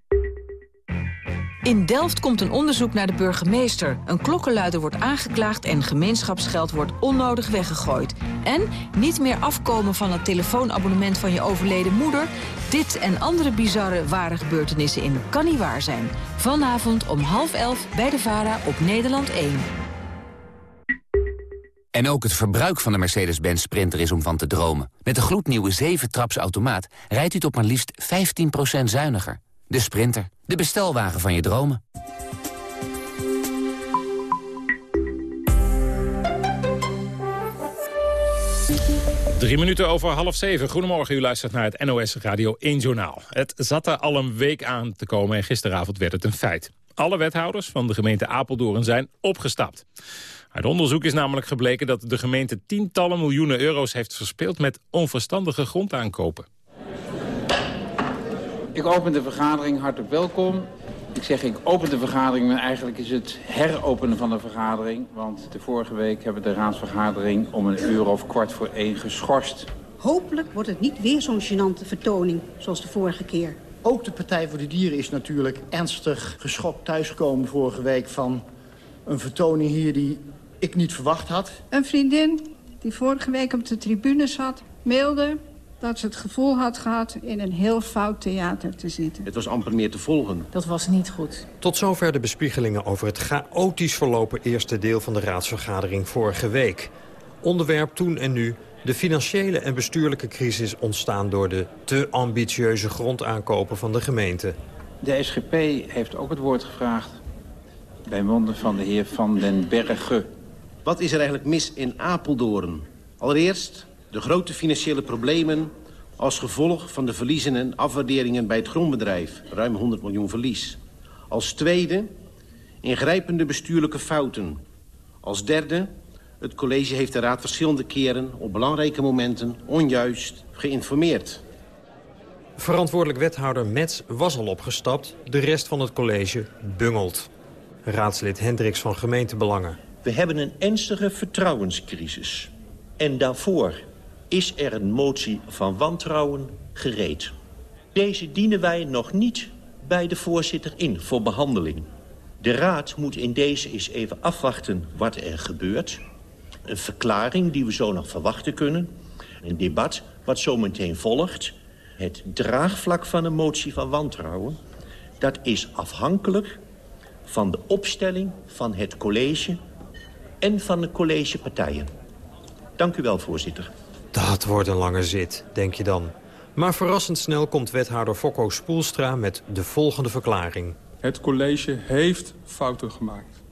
S30: In Delft komt een onderzoek naar de burgemeester. Een klokkenluider wordt aangeklaagd en gemeenschapsgeld wordt onnodig weggegooid. En niet meer afkomen van het telefoonabonnement van je overleden moeder. Dit en andere bizarre ware gebeurtenissen in Kan Niet Waar Zijn. Vanavond om half elf bij de VARA op Nederland 1.
S29: En ook het verbruik van de Mercedes-Benz Sprinter is om van te dromen. Met de gloednieuwe 7-traps automaat rijdt u tot maar liefst 15% zuiniger. De Sprinter, de bestelwagen van je dromen.
S3: Drie minuten over half zeven. Goedemorgen, u luistert naar het NOS Radio 1 Journaal. Het zat er al een week aan te komen en gisteravond werd het een feit. Alle wethouders van de gemeente Apeldoorn zijn opgestapt. Uit onderzoek is namelijk gebleken dat de gemeente tientallen miljoenen euro's heeft verspeeld met onverstandige grondaankopen.
S31: Ik open de vergadering, hartelijk welkom. Ik zeg ik open de vergadering, maar eigenlijk is het heropenen van de vergadering. Want de vorige week hebben we de raadsvergadering om een uur of kwart voor één geschorst.
S32: Hopelijk wordt het niet weer zo'n gênante vertoning zoals de vorige keer.
S33: Ook de Partij voor de Dieren is natuurlijk ernstig geschokt thuisgekomen vorige week... van een vertoning hier die ik niet verwacht had.
S34: Een vriendin die vorige week op de tribune zat, mailde dat ze het gevoel had gehad in een heel fout theater te zitten.
S35: Het was amper meer te volgen.
S34: Dat was niet goed.
S36: Tot zover de bespiegelingen over het chaotisch verlopen eerste deel van de raadsvergadering vorige week. Onderwerp toen en nu de financiële en bestuurlijke crisis ontstaan door de te ambitieuze grondaankopen van de gemeente.
S31: De SGP heeft ook het woord gevraagd bij monden van de heer Van den Berge.
S37: Wat is er eigenlijk mis in Apeldoorn? Allereerst de grote financiële problemen als gevolg van de verliezen en afwaarderingen bij het grondbedrijf. Ruim 100 miljoen verlies. Als tweede ingrijpende bestuurlijke fouten. Als derde het college heeft de raad verschillende keren op belangrijke momenten onjuist geïnformeerd.
S36: Verantwoordelijk wethouder Mets was al opgestapt. De rest van het college bungelt. Raadslid Hendricks van Gemeentebelangen.
S38: We hebben een ernstige vertrouwenscrisis. En daarvoor is er een motie van wantrouwen gereed. Deze dienen wij nog niet bij de voorzitter in voor behandeling. De raad moet in deze eens even afwachten wat er gebeurt. Een verklaring die we zo nog verwachten kunnen. Een debat wat zo meteen volgt. Het draagvlak van een motie van wantrouwen... dat is afhankelijk van de opstelling van het college... en van de collegepartijen. Dank u wel, voorzitter.
S36: Dat wordt een lange zit, denk je dan. Maar verrassend snel komt wethouder Fokko Spoelstra met de volgende verklaring.
S39: Het college heeft fouten gemaakt.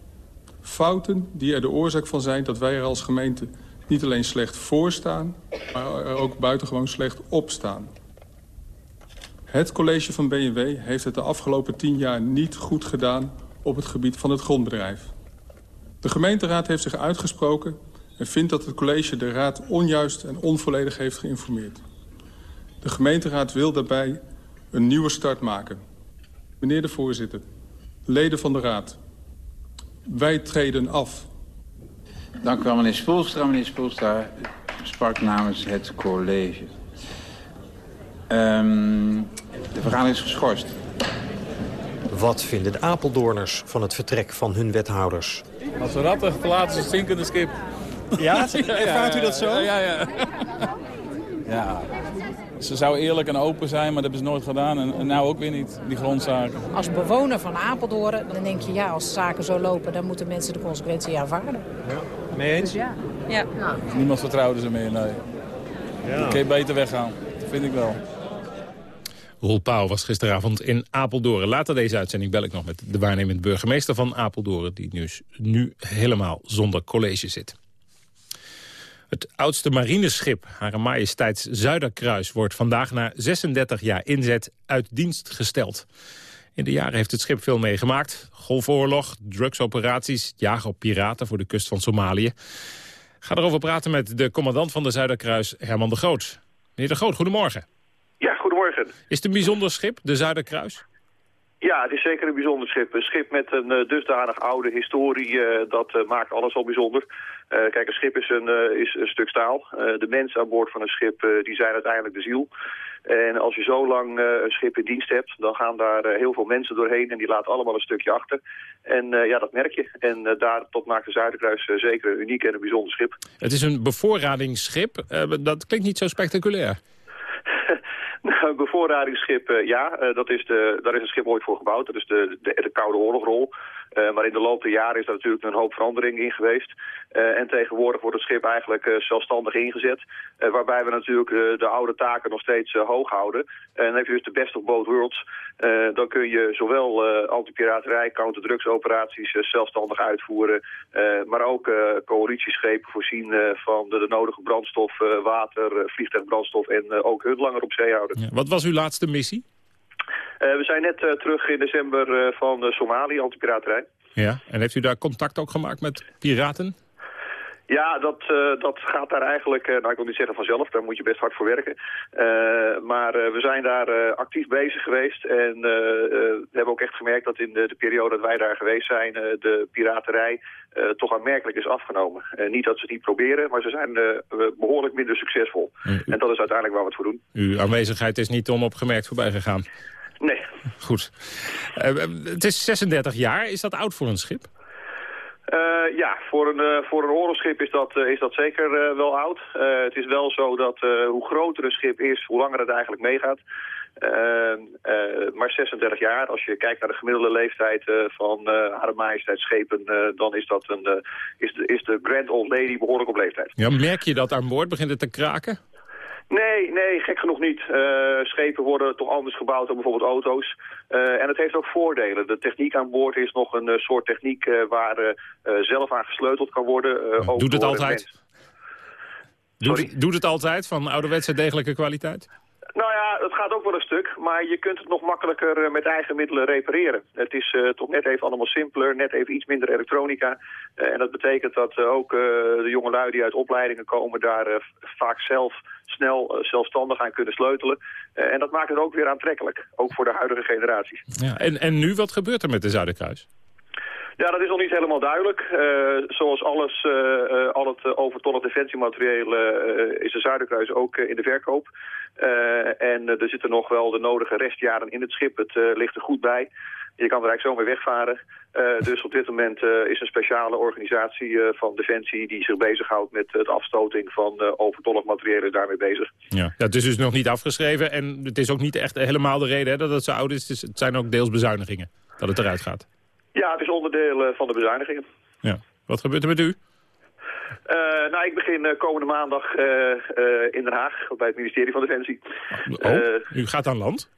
S39: Fouten die er de oorzaak van zijn dat wij er als gemeente niet alleen slecht voor staan... maar er ook buitengewoon slecht op staan. Het college van BMW heeft het de afgelopen tien jaar niet goed gedaan op het gebied van het grondbedrijf. De gemeenteraad heeft zich uitgesproken en vindt dat het college de raad onjuist en onvolledig heeft geïnformeerd. De gemeenteraad wil daarbij een nieuwe start maken. Meneer de voorzitter, leden van de raad, wij treden af.
S31: Dank u wel, meneer Spoelstra. Meneer Spoelstra sprak namens het college. Um, de vergadering is geschorst.
S36: Wat vinden de Apeldoorners van het vertrek van hun wethouders?
S40: Als we ratten verlaten ze zinkende skip. (laughs)
S36: Ja? Ervaart u dat zo?
S40: Ja, ja, ja. ja. Ze zou eerlijk en open zijn, maar dat hebben ze nooit gedaan. En, en nou ook weer niet, die grondzaken.
S41: Als bewoner van Apeldoorn, dan denk je... ja, als zaken zo lopen, dan moeten mensen de consequentie aanvaarden.
S36: Ja. Mee eens?
S41: Dus ja. ja.
S40: Niemand vertrouwde ze meer, nee. Ja. Dan kun je beter weggaan, dat vind ik wel.
S3: Roel Pauw was gisteravond in Apeldoorn. Later deze uitzending bel ik nog met de waarnemend burgemeester van Apeldoorn... die nu, nu helemaal zonder college zit. Het oudste marineschip, Hare Majesteits Zuiderkruis... wordt vandaag na 36 jaar inzet uit dienst gesteld. In de jaren heeft het schip veel meegemaakt. Golfoorlog, drugsoperaties, jagen op piraten voor de kust van Somalië. Ik ga erover praten met de commandant van de Zuiderkruis, Herman de Groot. Meneer de Groot, goedemorgen.
S42: Ja, goedemorgen.
S3: Is het een bijzonder schip, de Zuiderkruis?
S42: Ja, het is zeker een bijzonder schip. Een schip met een uh, dusdanig oude historie, uh, dat uh, maakt alles al bijzonder. kijk, een schip is een, is een stuk staal. de mensen aan boord van een schip, die zijn uiteindelijk de ziel. En als je zo lang een schip in dienst hebt, dan gaan daar heel veel mensen doorheen... en die laten allemaal een stukje achter. En ja, dat merk je. En daar tot maakt de Zuiderkruis zeker een uniek en een bijzonder schip.
S3: Het is een bevoorradingsschip. dat klinkt niet zo spectaculair. (laughs)
S42: Nou, bevoorradingsschip, uh, ja, uh, dat is de, daar is een schip ooit voor gebouwd. Dat is de, de, de Koude Oorlogrol. Uh, maar in de loop der jaren is daar natuurlijk een hoop verandering in geweest. en tegenwoordig wordt het schip eigenlijk zelfstandig ingezet. waarbij we natuurlijk de oude taken nog steeds hoog houden. En dan heb je dus de best of both worlds. dan kun je zowel antipiraterij, counterdrugsoperaties zelfstandig uitvoeren. maar ook coalitieschepen voorzien van de, de, nodige brandstof, water, vliegtuigbrandstof en ook hun langer op zee houden.
S3: Wat was uw laatste missie?
S42: Uh, we zijn net uh, terug in december uh, van Somalië, antipiraterij.
S3: Ja, en heeft u daar contact ook gemaakt met piraten?
S42: Ja, dat, uh, dat gaat daar eigenlijk, uh, nou ik wil niet zeggen vanzelf, daar moet je best hard voor werken. Uh, maar we zijn daar actief bezig geweest en we hebben ook echt gemerkt dat in de, de periode dat wij daar geweest zijn, de piraterij toch aanmerkelijk is afgenomen. niet dat ze het niet proberen, maar ze zijn behoorlijk minder succesvol. En dat is uiteindelijk waar we het voor doen.
S3: Uw aanwezigheid is niet onopgemerkt voorbij gegaan?
S42: Nee.
S3: Goed. het is 36 jaar, is dat oud voor een schip?
S42: Uh, ja, voor een, voor een oorlogsschip is dat, is dat zeker wel oud. het is wel zo dat hoe groter een schip is, hoe langer het eigenlijk meegaat. maar 36 jaar, als je kijkt naar de gemiddelde leeftijd van Hare Majesteitsschepen... dan is, dat een, is, de, is de Grand Old Lady behoorlijk op leeftijd.
S3: Ja, merk je dat aan boord? Begint het te kraken?
S42: Nee, gek genoeg niet. Uh, schepen worden toch anders gebouwd dan bijvoorbeeld auto's. Uh, en het heeft ook voordelen. De techniek aan boord is nog een uh, soort techniek waar zelf aan gesleuteld kan worden.
S3: Doet het altijd? Doet, doet het altijd van ouderwetse degelijke kwaliteit?
S42: Nou ja, het gaat ook wel een stuk, maar je kunt het nog makkelijker eh, met eigen middelen repareren. Het is uh, toch net even allemaal simpeler, net even iets minder elektronica. Uh, en dat betekent dat ook de jongelui die uit opleidingen komen daar vaak zelf snel zelfstandig aan kunnen sleutelen. en dat maakt het ook weer aantrekkelijk, ook voor de huidige generaties.
S3: Ja, en, en nu, wat gebeurt er met de Zuiderkruis?
S42: Ja, dat is nog niet helemaal duidelijk. Uh, zoals alles, uh, uh, al het overtollig defensiematerieel is de Zuiderkruis ook in de verkoop. en er zitten nog wel de nodige restjaren in het schip. Het ligt er goed bij. Je kan er eigenlijk zo mee wegvaren. dus op dit moment is een speciale organisatie van Defensie... die zich bezighoudt met het afstoting van overtollig materieel daarmee bezig.
S3: Ja. ja, het is dus nog niet afgeschreven en het is ook niet echt helemaal de reden hè, dat het zo oud is. Het zijn ook deels bezuinigingen dat het eruit gaat.
S42: Ja, het is onderdeel uh, van de bezuinigingen.
S3: Ja. Wat gebeurt er met u?
S42: Uh, nou, ik begin uh, komende maandag in Den Haag bij het ministerie van Defensie.
S3: Oh, u gaat aan land?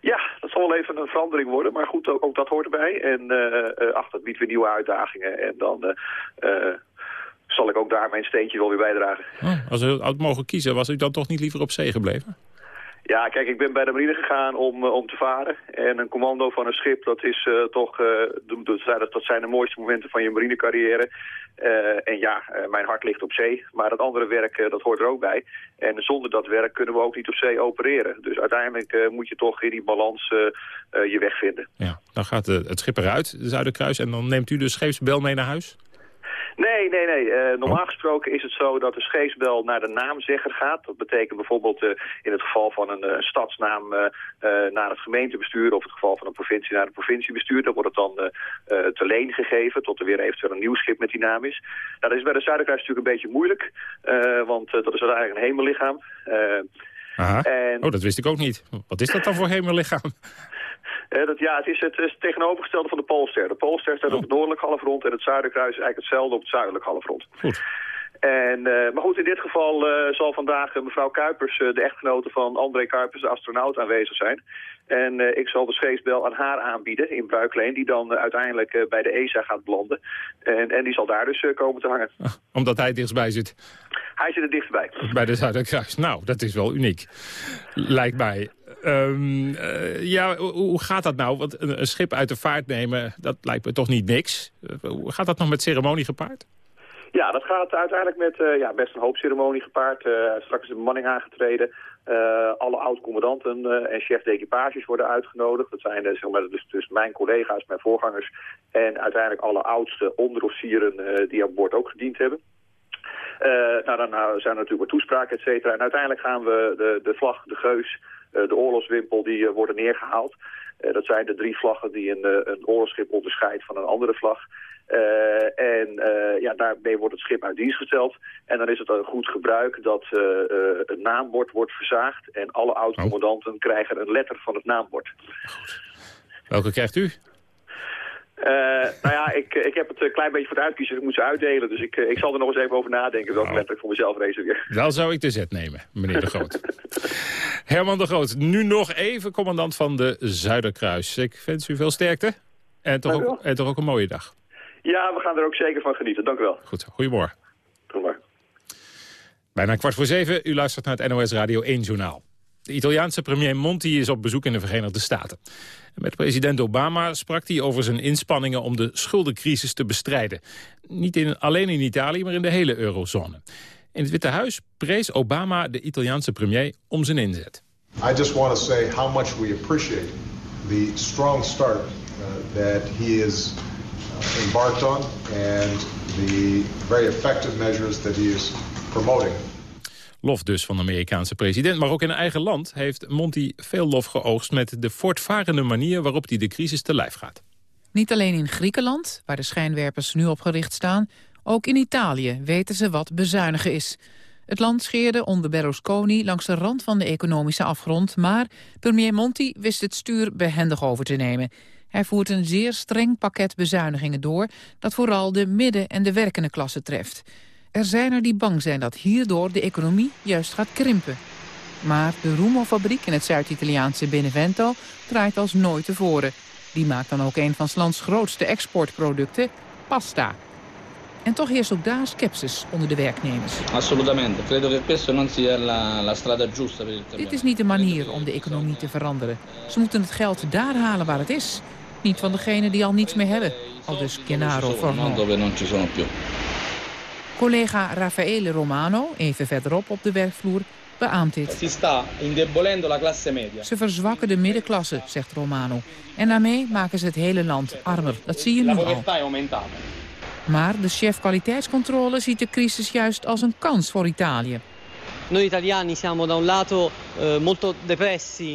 S42: Ja, dat zal wel even een verandering worden, maar goed, ook, ook dat hoort erbij. En ach, dat biedt weer nieuwe uitdagingen. En dan zal ik ook daar mijn steentje wel weer bijdragen.
S3: Oh, als u had mogen kiezen, was u dan toch niet liever op zee gebleven?
S42: Ja, kijk, ik ben bij de marine gegaan om, uh, om te varen. En een commando van een schip, dat, is, uh, toch, uh, dat, dat zijn de mooiste momenten van je marinecarrière. en ja, mijn hart ligt op zee. Maar dat andere werk, dat hoort er ook bij. En zonder dat werk kunnen we ook niet op zee opereren. Dus uiteindelijk moet je toch in die balans je weg vinden.
S3: Ja, dan gaat het schip eruit, de Zuiderkruis. En dan neemt u de scheepsbel mee naar huis?
S42: Nee, nee, nee. Uh, normaal gesproken is het zo dat de scheepsbel naar de naamzegger gaat. Dat betekent bijvoorbeeld uh, in het geval van een uh, stadsnaam naar het gemeentebestuur... of het geval van een provincie naar het provinciebestuur. Dan wordt het dan te leen gegeven tot er weer eventueel een nieuw schip met die naam is. Nou, dat is bij de Zuiderkruis natuurlijk een beetje moeilijk. want dat is uiteindelijk een hemellichaam.
S3: Aha. En... Oh, dat wist ik ook niet. Wat is dat dan voor hemellichaam?
S42: Uh, (laughs) dat, ja, het is het, is tegenovergestelde van de Poolster. De Poolster staat op het noordelijk halfrond en het Zuiderkruis is eigenlijk hetzelfde op het zuidelijk halfrond.
S3: Goed.
S42: En, uh, maar goed, in dit geval uh, zal vandaag mevrouw Kuipers, de echtgenote van André Kuipers, de astronaut, aanwezig zijn. En ik zal de scheepsbel aan haar aanbieden in Bruikleen, die dan uiteindelijk bij de ESA gaat belanden. En, en die zal daar dus komen te hangen.
S3: Ah, omdat hij dichtstbij zit?
S42: Hij zit er dichtbij.
S3: Bij de Zuiderkruis. Nou, dat is wel uniek. Lijkt mij. Um, uh, ja, hoe gaat dat nou? Want een, schip uit de vaart nemen, dat lijkt me toch niet niks. Hoe gaat dat nog met ceremonie gepaard?
S42: Ja, dat gaat uiteindelijk met uh, ja, best een hoop ceremonie gepaard. straks is de bemanning aangetreden. alle oud-commandanten en chef d'equipages worden uitgenodigd. Dat zijn zeg dus, dus mijn collega's, mijn voorgangers... en uiteindelijk alle oudste onderofficieren die aan boord ook gediend hebben. nou, dan zijn er natuurlijk wat toespraken, et cetera. En uiteindelijk gaan we de, de vlag, de geus eh, de oorlogswimpel die eh, worden neergehaald. Eh, dat zijn de drie vlaggen die een, een oorlogsschip onderscheidt van een andere vlag. Uh, en uh, ja, daarmee wordt het schip uit dienst gesteld. En dan is het een goed gebruik dat het naambord wordt verzaagd... en alle oud-commandanten oh. krijgen een letter van het naambord.
S3: Goed. Welke krijgt u?
S42: Uh, nou ja, ik, ik heb het een klein beetje voor het uitkiezen. Ik moet ze uitdelen. Dus ik, ik zal er nog eens even over nadenken. Welke letter ik voor mezelf reserveer.
S3: Dan zou ik de zet nemen, meneer de Groot. (laughs) Herman de Groot, nu nog even commandant van de Zuiderkruis. Ik wens u veel sterkte. En toch, ook, en toch ook een mooie dag.
S42: Ja, we gaan er ook zeker van genieten. Dank u wel.
S3: Goed. Goedemorgen. Goedemorgen. Bijna kwart voor zeven. U luistert naar het NOS Radio 1 Journaal. De Italiaanse premier Monti is op bezoek in de Verenigde Staten. Met president Obama sprak hij over zijn inspanningen om de schuldencrisis te bestrijden. Niet in, alleen in Italië, maar in de hele eurozone. In het Witte Huis prees Obama de Italiaanse premier om zijn inzet.
S43: I just want to say how much we appreciate the strong start uh, that he is embarked on and the very effective measures that he is promoting.
S3: Lof dus van de Amerikaanse president. Maar ook in eigen land heeft Monti veel lof geoogst... met de voortvarende manier waarop hij de crisis te lijf gaat.
S44: Niet alleen in Griekenland, waar de schijnwerpers nu op gericht staan... ook in Italië weten ze wat bezuinigen is. Het land scheerde onder Berlusconi langs de rand van de economische afgrond... maar premier Monti wist het stuur behendig over te nemen. Hij voert een zeer streng pakket bezuinigingen door... dat vooral de midden- en de werkende klasse treft... Er zijn er die bang zijn dat hierdoor de economie juist gaat krimpen. Maar de Rumo-fabriek in het Zuid-Italiaanse Benevento draait als nooit tevoren. Die maakt dan ook een van 's lands grootste exportproducten, pasta. En toch heerst ook daar sceptisch onder de werknemers.
S45: Assolutamente. Credo che questo non sia la, la strada giusta per il
S44: Dit is niet de manier om de economie te veranderen. Ze moeten het geld daar halen waar het is. Niet van degenen die al niets meer hebben. Al dus Gennaro Forno.
S45: ci sono più.
S44: Collega Raffaele Romano, even verderop op de werkvloer, beaamt dit.
S45: Si sta indebolendo la classe media.
S44: Ze verzwakken de middenklasse, zegt Romano. En daarmee maken ze het hele land armer. Dat zie je nu al. Maar de chef kwaliteitscontrole ziet de crisis juist als een kans voor Italië.
S46: Noi italiani siamo da un lato.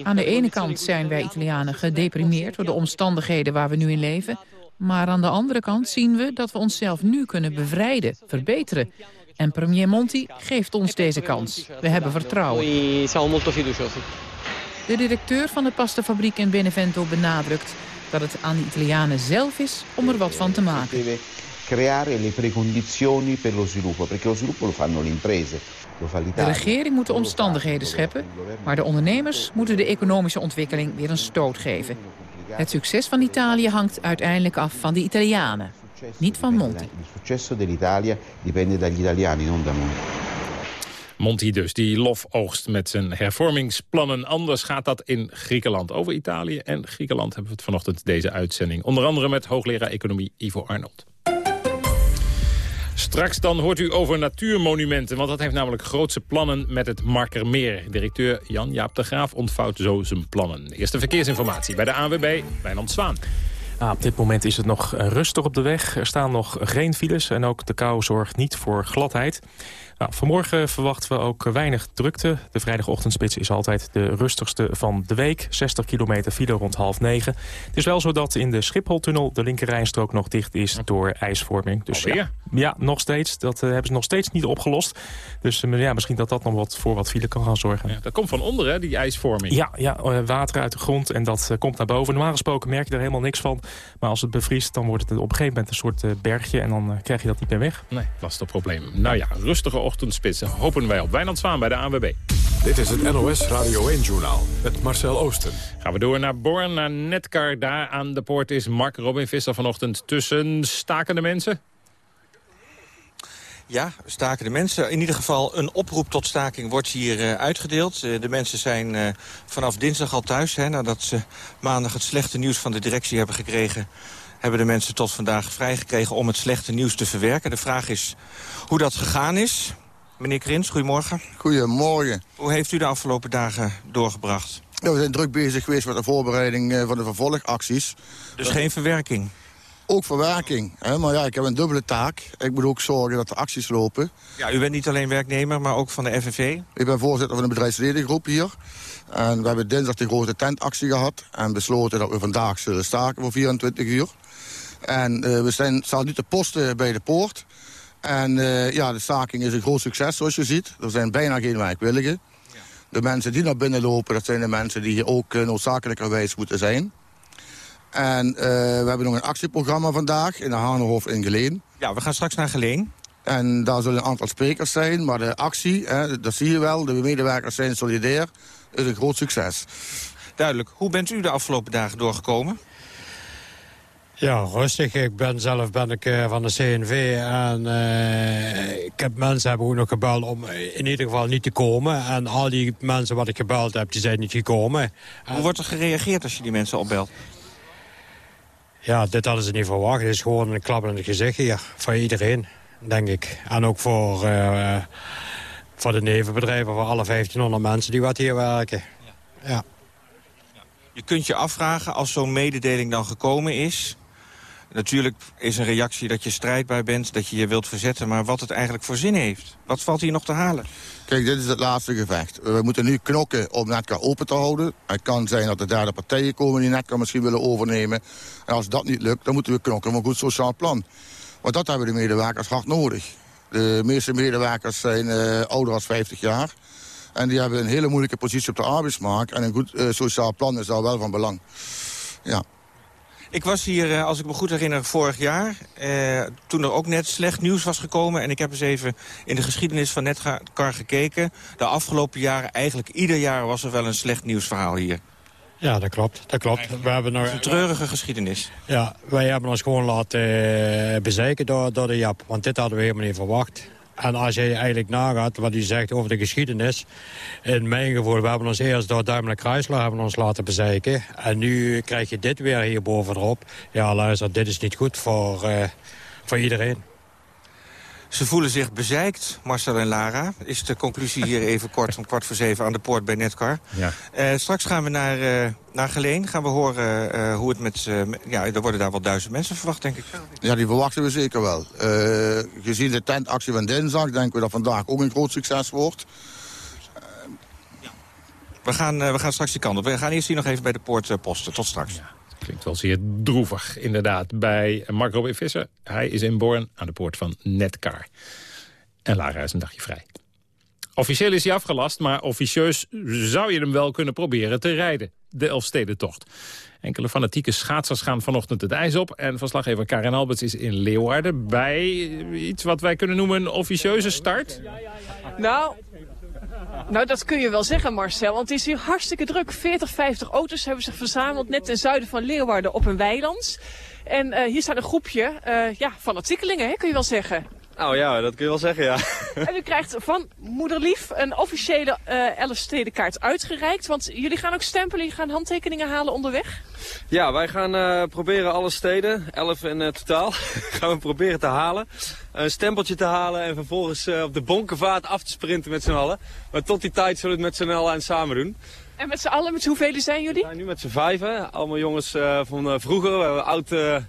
S44: Aan de ene kant zijn wij Italianen gedeprimeerd door de omstandigheden waar we nu in leven. Maar aan de andere kant zien we dat we onszelf nu kunnen bevrijden, verbeteren. En premier Monti geeft ons deze kans. We hebben vertrouwen. De directeur van de pastafabriek in Benevento benadrukt dat het aan de Italianen zelf is om er wat van te maken.
S47: creare le precondizioni per lo sviluppo, perché lo sviluppo lo fanno le imprese,
S44: De regering moet de omstandigheden scheppen, maar de ondernemers moeten de economische ontwikkeling weer een stoot geven. Het succes van Italië hangt uiteindelijk af van de Italianen, niet van Monti.
S47: Il successo dell'Italia dipende dagli italiani, non da noi.
S3: Monti dus, die lofoogst met zijn hervormingsplannen. Anders gaat dat in Griekenland. Over Italië en Griekenland hebben we het vanochtend deze uitzending. Onder andere met hoogleraar economie Ivo Arnold. Straks dan hoort u over natuurmonumenten, want dat heeft namelijk grootse plannen met het Markermeer. Directeur Jan-Jaap de Graaf ontvouwt zo zijn plannen. Eerste verkeersinformatie bij de ANWB, Wijnand Zwaan.
S48: Nou, op dit moment is het nog eh, rustig op de weg. Er staan nog geen files en ook de kou zorgt niet voor gladheid. Nou, vanmorgen verwachten we ook weinig drukte. De vrijdagochtendspits is altijd de rustigste van de week. 60 kilometer file rond half negen. Het is wel zo dat in de Schipholtunnel de linkerrijstrook nog dicht is door ijsvorming. Dus ja, ja, nog steeds. Dat eh, hebben ze nog steeds niet opgelost. Dus eh, ja, misschien dat dat nog wat voor wat file kan gaan zorgen.
S3: Ja, dat komt van onder, hè, die ijsvorming.
S48: Ja, ja eh, water uit de grond en dat komt naar boven. Normaal gesproken merk je er helemaal niks van. Maar als het bevriest, dan wordt het op een gegeven moment een soort bergje... en dan krijg je dat niet meer weg.
S3: Nee, lastig probleem. Nou ja, rustige ochtendspitsen hopen wij op. Wijnand Zwaan bij de ANWB.
S2: Dit is het NOS Radio 1-journaal met Marcel Oosten.
S3: Gaan we door naar Born, naar Netcar. Daar aan de poort is Mark Robin Visser vanochtend tussen stakende mensen.
S11: Ja, staken de mensen. In ieder geval een oproep tot staking wordt hier eh, uitgedeeld. Eh, de mensen zijn eh, vanaf dinsdag al thuis. Hè, nadat ze maandag het slechte nieuws van de directie hebben gekregen... hebben de mensen tot vandaag vrijgekregen om het slechte nieuws te verwerken. De vraag is hoe dat gegaan is. Meneer Krins, goedemorgen.
S49: Goedemorgen.
S11: Hoe heeft u de afgelopen dagen doorgebracht?
S49: Ja, we zijn druk bezig geweest met de voorbereiding eh, van de vervolgacties.
S11: Dus geen verwerking?
S49: Ook verwerking. Hè? Maar ja, ik heb een dubbele taak. Ik moet ook zorgen dat de acties lopen.
S11: Ja, u bent niet alleen werknemer, maar ook van de FNV?
S49: Ik ben voorzitter van de bedrijfsledengroep hier. En we hebben dinsdag de grote tentactie gehad. En besloten dat we vandaag zullen staken voor 24 uur. En eh, we zijn, staan nu te posten bij de poort. En eh, ja, de staking is een groot succes, zoals je ziet. Er zijn bijna geen werkwilligen. De mensen die naar binnen lopen, dat zijn de mensen die hier ook uh, noodzakelijkerwijs moeten zijn. En uh, we hebben nog een actieprogramma vandaag in de Hanenhof in Geleen.
S11: Ja, we gaan straks naar Geleen.
S49: En daar zullen een aantal sprekers zijn, maar de actie, hè, dat zie je wel, de medewerkers zijn solidair, is een groot succes.
S11: Duidelijk. Hoe bent u de afgelopen dagen doorgekomen?
S50: Ja, rustig. Ik ben zelf ben ik, uh, van de CNV en uh, ik heb mensen hebben ook nog gebeld om in ieder geval niet te komen. En al die mensen wat ik gebeld heb, die zijn niet gekomen.
S11: Hoe wordt er gereageerd als je die mensen opbelt?
S50: Ja, dit hadden ze niet verwacht. Het is gewoon een klap in het gezicht hier. Voor iedereen, denk ik. En ook voor, uh, voor de nevenbedrijven, voor alle 1500 mensen die wat hier werken. Ja. ja.
S11: Je kunt je afvragen, als zo'n mededeling dan gekomen is... Natuurlijk is een reactie dat je strijdbaar bent, dat je je wilt verzetten... maar wat het eigenlijk voor zin heeft. Wat valt hier nog te halen?
S49: Kijk, dit is het laatste gevecht. We moeten nu knokken om Netcar open te houden. Het kan zijn dat er derde partijen komen die Netcar misschien willen overnemen. En als dat niet lukt, dan moeten we knokken voor een goed sociaal plan. Want dat hebben de medewerkers hard nodig. De meeste medewerkers zijn uh, ouder dan 50 jaar. En die hebben een hele moeilijke positie op de arbeidsmarkt. En een goed uh, sociaal plan is daar wel van belang. Ja.
S51: Ik was hier, eh, als ik me goed herinner, vorig jaar. Eh, toen er ook net slecht nieuws was gekomen. En ik heb eens even in de geschiedenis van Netcar gekeken. De afgelopen jaren, eigenlijk ieder jaar was er wel een slecht nieuwsverhaal hier.
S36: Ja, dat klopt. Dat klopt. We hebben nog...
S51: Een treurige geschiedenis.
S36: Ja, wij hebben ons gewoon laten uh, bezeiken door, door de JAP. Want dit hadden we helemaal niet verwacht. En als je eigenlijk nagaat wat u zegt over de geschiedenis... in mijn gevoel, we hebben ons eerst door Daimler Chrysler hebben ons laten bezeiken. En nu krijg je dit weer hier bovenop. Ja, luister, dit is niet goed voor, uh, voor iedereen.
S51: Ze voelen zich bezeikt, Marcel en Lara. Is de conclusie hier even (laughs) kort om kwart voor zeven aan de poort bij Netcar. Ja. Uh, straks gaan we naar, uh, naar Geleen. Gaan we horen uh, hoe het met... ja, er worden daar wel duizend mensen verwacht, denk ik.
S49: Ja, die verwachten we zeker wel. gezien de tentactie van dinsdag denken we dat vandaag ook een groot succes wordt.
S51: We gaan, we gaan straks die kant op. We gaan eerst hier nog even bij de poort posten. Tot straks. Ja.
S3: Klinkt wel zeer droevig, inderdaad, bij Mark Robin Visser. Hij is in Born aan de poort van Netcar. En Lara is een dagje vrij. Officieel is hij afgelast, maar officieus zou je hem wel kunnen proberen te rijden. De Elfstedentocht. Enkele fanatieke schaatsers gaan vanochtend het ijs op. En verslaggever Karin Alberts is in Leeuwarden bij iets wat wij kunnen noemen een officieuze start.
S48: Nou, nou, dat kun je wel zeggen, Marcel. Want het is hier hartstikke druk. 40, 50 auto's hebben zich verzameld net ten zuiden van Leeuwarden op een weiland. En uh, hier staat een groepje uh, ja, hè, kun je wel zeggen.
S50: Nou ja, dat kun je wel zeggen, ja.
S48: En u krijgt van Moederlief een officiële uh, Elfstedenkaart uitgereikt. Want jullie gaan ook stempelen, jullie gaan handtekeningen halen onderweg?
S50: Ja, wij gaan uh, proberen alle steden, 11 in uh, totaal, (laughs) gaan we proberen te halen. Een stempeltje te halen en vervolgens uh, op de bonkenvaart af te sprinten met z'n allen. Maar tot die tijd zullen we het met z'n allen en samen doen.
S48: En met z'n allen, met hoeveel zijn jullie?
S50: We zijn nu met z'n vijven, allemaal jongens van vroeger, we hebben oude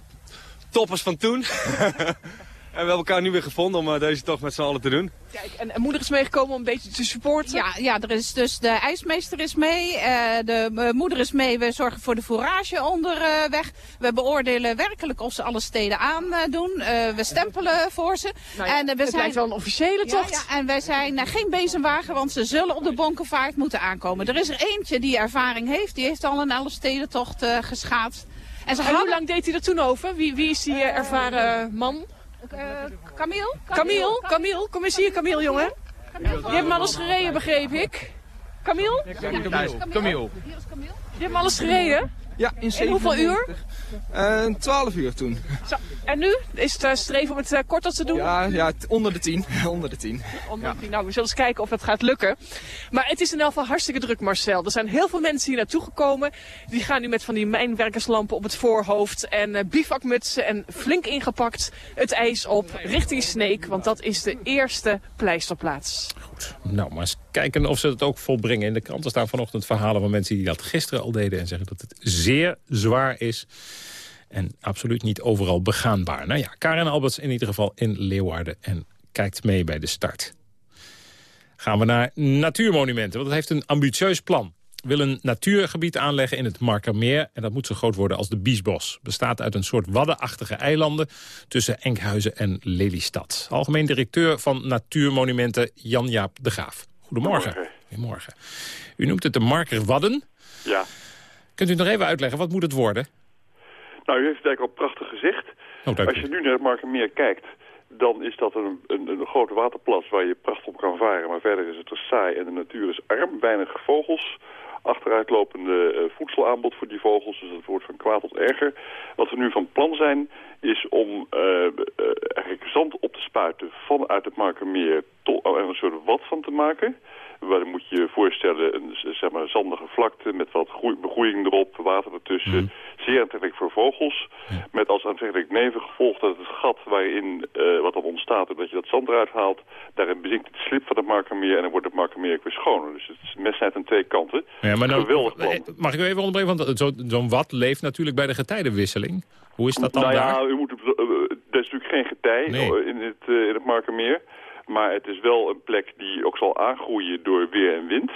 S50: toppers van toen. (laughs) En we hebben elkaar nu weer gevonden om uh, deze tocht met z'n allen te doen.
S48: Kijk, en, en, moeder is meegekomen om een beetje te supporten?
S41: Ja, ja er is dus de ijsmeester is mee, uh, de uh, moeder is mee. We zorgen voor de fourage onderweg. we beoordelen werkelijk of ze alle steden aandoen. we stempelen voor ze.
S48: Nou ja, en, we het zijn... lijkt wel een officiële tocht.
S41: Ja, ja en wij zijn geen bezemwagen, want ze zullen op de bonkenvaart moeten aankomen. Er is er eentje die ervaring heeft. Die heeft al een elfstedentocht geschaatst.
S48: En, en hoe lang deed hij er toen over? Wie, wie is die ervaren man?
S41: Uh, Camille?
S48: Camille? Camille? Kom eens hier, Camille, jongen. Je hebt me alles gereden, begreep ik. Camille?
S50: Camille. Camille.
S48: Je hebt me alles gereden?
S50: Ja, in,
S48: in hoeveel uur?
S50: Uh, 12 uur toen.
S48: Zo, en nu? Is het uh, streven om het uh, korter te doen?
S50: Ja, ja onder de 10. (laughs) onder de 10.
S48: Onder de 10. Nou, we zullen eens kijken of dat gaat lukken. Maar het is in elk geval hartstikke druk, Marcel. Er zijn heel veel mensen hier naartoe gekomen. Die gaan nu met van die mijnwerkerslampen op het voorhoofd. En uh, bivakmutsen en flink ingepakt het ijs op richting Sneek. Want dat is de eerste pleisterplaats.
S3: Goed. Nou, maar eens kijken of ze het ook volbrengen. In de kranten staan vanochtend verhalen van mensen die dat gisteren al deden. En zeggen dat het zeer zwaar is. En absoluut niet overal begaanbaar. Nou ja, Karen Alberts in ieder geval in Leeuwarden en kijkt mee bij de start. Gaan we naar natuurmonumenten, want het heeft een ambitieus plan. Wil een natuurgebied aanleggen in het Markermeer... en dat moet zo groot worden als de Biesbos. Bestaat uit een soort waddenachtige eilanden... tussen Enkhuizen en Lelystad. Algemeen directeur van Natuurmonumenten Jan-Jaap de Graaf. Goedemorgen. Goedemorgen. U noemt het de Marker Wadden.
S52: Ja.
S3: Kunt u nog even uitleggen, wat moet het worden?
S52: Nou, u heeft het eigenlijk al prachtig gezegd.
S3: Oh,
S52: Als je nu naar het Markermeer kijkt, dan is dat een, een, een, grote waterplas waar je prachtig op kan varen. Maar verder is het er saai en de natuur is arm. Weinig vogels, achteruitlopende uh, voedselaanbod voor die vogels. Dus dat wordt van kwaad tot erger. Wat we nu van plan zijn, is om uh, uh, eigenlijk zand op te spuiten vanuit het Markermeer tot er een soort wat van te maken. Waar moet je je voorstellen een zeg maar, zandige vlakte met wat begroeiing erop, water ertussen. Mm. Zeer aantrekkelijk voor vogels. Met als aantrekkelijk nevengevolg dat het gat waarin uh, wat dan ontstaat, dat je dat zand eruit haalt, daarin bezinkt het slip van het Markermeer en dan wordt het Markermeer weer schoner. Dus het is mes net aan twee kanten.
S3: Ja, maar nou, Geweldig plan. Mag ik u even onderbreken? Want zo'n zo wat leeft natuurlijk bij de getijdenwisseling. Hoe is dat dan
S52: nou
S3: daar?
S52: u moet, uh, er is natuurlijk geen getij nee. in, het, uh, in het Markermeer. Maar het is wel een plek die ook zal aangroeien door weer en wind.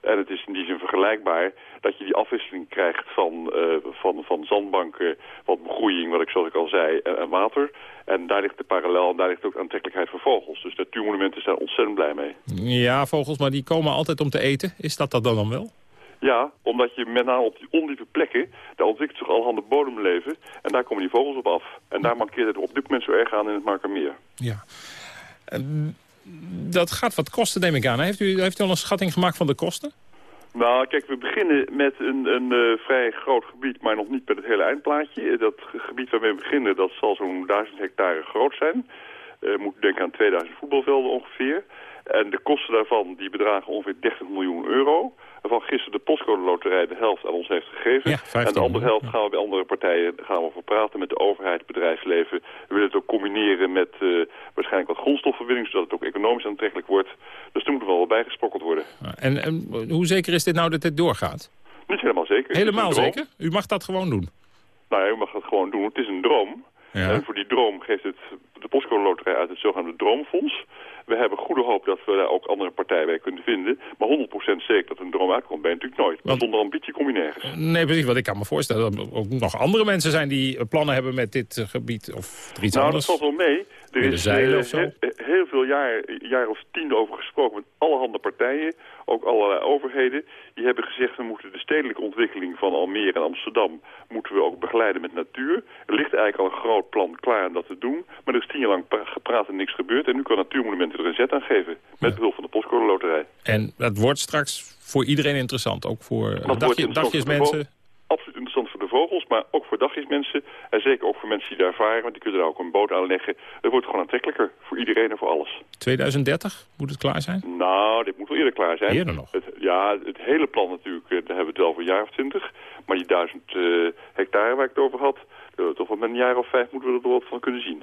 S52: En het is in die zin vergelijkbaar dat je die afwisseling krijgt van, uh, van, van zandbanken, wat begroeiing, wat ik zoals ik al zei, en, en, water. En daar ligt de parallel en daar ligt ook aantrekkelijkheid voor vogels. Dus natuurmonumenten zijn ontzettend blij mee.
S3: Ja, vogels, maar die komen altijd om te eten. Is dat dat dan, dan wel?
S52: Ja, omdat je met name op die ondiepe plekken, daar ontwikkelt zich allerhande bodemleven. En daar komen die vogels op af. En daar mankeert het op dit moment zo erg aan in het Markermeer.
S3: Ja. En dat gaat wat kosten, neem ik aan. Heeft u, heeft u al een schatting gemaakt van de kosten?
S52: Nou, kijk, we beginnen met een, een eh, vrij groot gebied, maar nog niet met het hele eindplaatje. Dat gebied waarmee we beginnen, dat zal zo'n 1000 hectare groot zijn. Uh, we moeten denken aan 2000 voetbalvelden ongeveer. En de kosten daarvan die bedragen ongeveer 30 miljoen euro. Waarvan gisteren de postcode loterij de helft aan ons heeft gegeven. en de andere helft gaan we bij andere partijen gaan we over praten met de overheid, het bedrijfsleven. We willen het ook combineren met uh, waarschijnlijk wat grondstoffenwinning, zodat het ook economisch aantrekkelijk wordt. Dus er moet wel wat bijgesprokkeld worden.
S3: En, en hoe zeker is dit nou dat dit doorgaat?
S52: Niet helemaal zeker.
S3: Helemaal zeker? U mag dat gewoon doen?
S52: Nou ja, u mag het gewoon doen. Het is een droom. Ja. En voor die droom geeft het de postcode loterij uit het zogenaamde Droomfonds. We hebben goede hoop dat we daar ook andere partijen bij kunnen vinden. Maar 100% zeker dat een droom uitkomt ben je natuurlijk nooit. Want, zonder ambitie kom je nergens.
S3: Nee, precies. Want ik kan me voorstellen dat er ook nog andere mensen zijn die plannen hebben met dit gebied of iets
S52: nou,
S3: anders.
S52: Nou, dat valt wel mee. Er is
S3: uh,
S52: he heel veel jaar, jaar of tien over gesproken met allerhande partijen, ook allerlei overheden. Die hebben gezegd we moeten de stedelijke ontwikkeling van Almere en Amsterdam moeten we ook begeleiden met natuur. Er ligt eigenlijk al een groot plan klaar om dat te doen, maar er is tien jaar lang gepraat en niks gebeurd. En nu kan Natuurmonumenten er een zet aan geven met behulp van de postcode loterij.
S3: En dat wordt straks voor iedereen interessant, ook voor dagje, dagjesmensen?
S52: Absoluut interessant voor vogels, maar ook voor dagjesmensen. En zeker ook voor mensen die daar varen, want die kunnen daar ook een boot aanleggen. Het wordt gewoon aantrekkelijker voor iedereen en voor alles.
S3: 2030 moet het klaar zijn?
S52: Nou, dit moet wel eerder klaar zijn.
S3: Eerder nog?
S52: Het, ja, het hele plan natuurlijk, daar hebben we het wel voor een jaar of twintig. Maar die duizend uh, hectare waar ik het over had, toch wel met een jaar of vijf moeten we er wat van kunnen zien.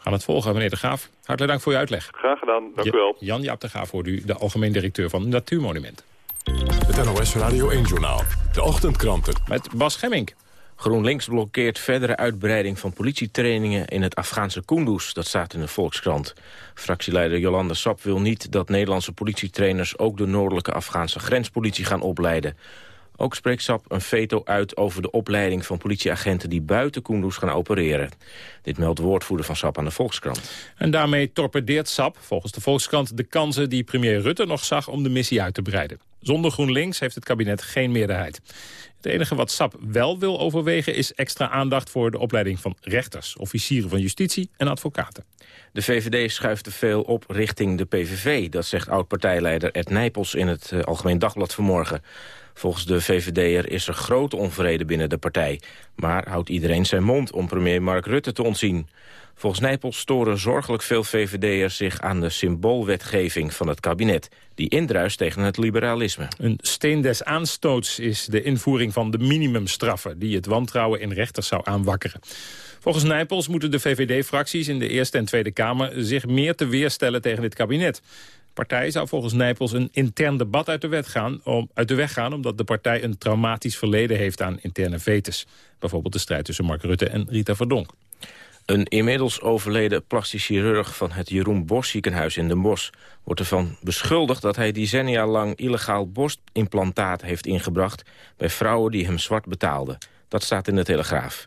S3: We gaan het volgen, meneer De Graaf. Hartelijk dank voor uw uitleg.
S52: Graag gedaan, dank u wel.
S3: Jan-Jaap De Graaf wordt u, de algemeen directeur van Natuurmonumenten.
S53: Het NOS Radio 1-journaal. De ochtendkranten.
S3: Met Bas Gemmink.
S54: GroenLinks blokkeert verdere uitbreiding van politietrainingen in het Afghaanse Kunduz. Dat staat in de Volkskrant. Fractieleider Jolanda Sap wil niet dat Nederlandse politietrainers... ook de noordelijke Afghaanse grenspolitie gaan opleiden. Ook spreekt SAP een veto uit over de opleiding van politieagenten... die buiten Kunduz gaan opereren. Dit meldt woordvoerder van SAP aan de Volkskrant.
S3: En daarmee torpedeert SAP, volgens de Volkskrant... de kansen die premier Rutte nog zag om de missie uit te breiden. Zonder GroenLinks heeft het kabinet geen meerderheid. Het enige wat SAP wel wil overwegen is extra aandacht voor de opleiding van rechters, officieren van justitie en advocaten.
S54: De VVD schuift te veel op richting de PVV, dat zegt oud-partijleider Ed Nijpels in het uh, Algemeen Dagblad vanmorgen. Volgens de VVD'er is er grote onvrede binnen de partij. Maar houdt iedereen zijn mond om premier Mark Rutte te ontzien. Volgens Nijpels storen zorgelijk veel VVD'ers zich aan de symboolwetgeving van het kabinet... die indruist tegen het liberalisme.
S3: Een steen des aanstoots is de invoering van de minimumstraffen... die het wantrouwen in rechters zou aanwakkeren. Volgens Nijpels moeten de VVD-fracties in de Eerste en Tweede Kamer... zich meer te weerstellen tegen dit kabinet partij zou volgens Nijpels een intern debat uit de, wet gaan, om, uit de weg gaan... omdat de partij een traumatisch verleden heeft aan interne vetes. Bijvoorbeeld de strijd tussen Mark Rutte en Rita Verdonk.
S54: Een inmiddels overleden plastisch chirurg van het Jeroen Bosch ziekenhuis in Den Bosch... wordt ervan beschuldigd dat hij decennia lang illegaal borstimplantaat heeft ingebracht... bij vrouwen die hem zwart betaalden. Dat staat in de Telegraaf.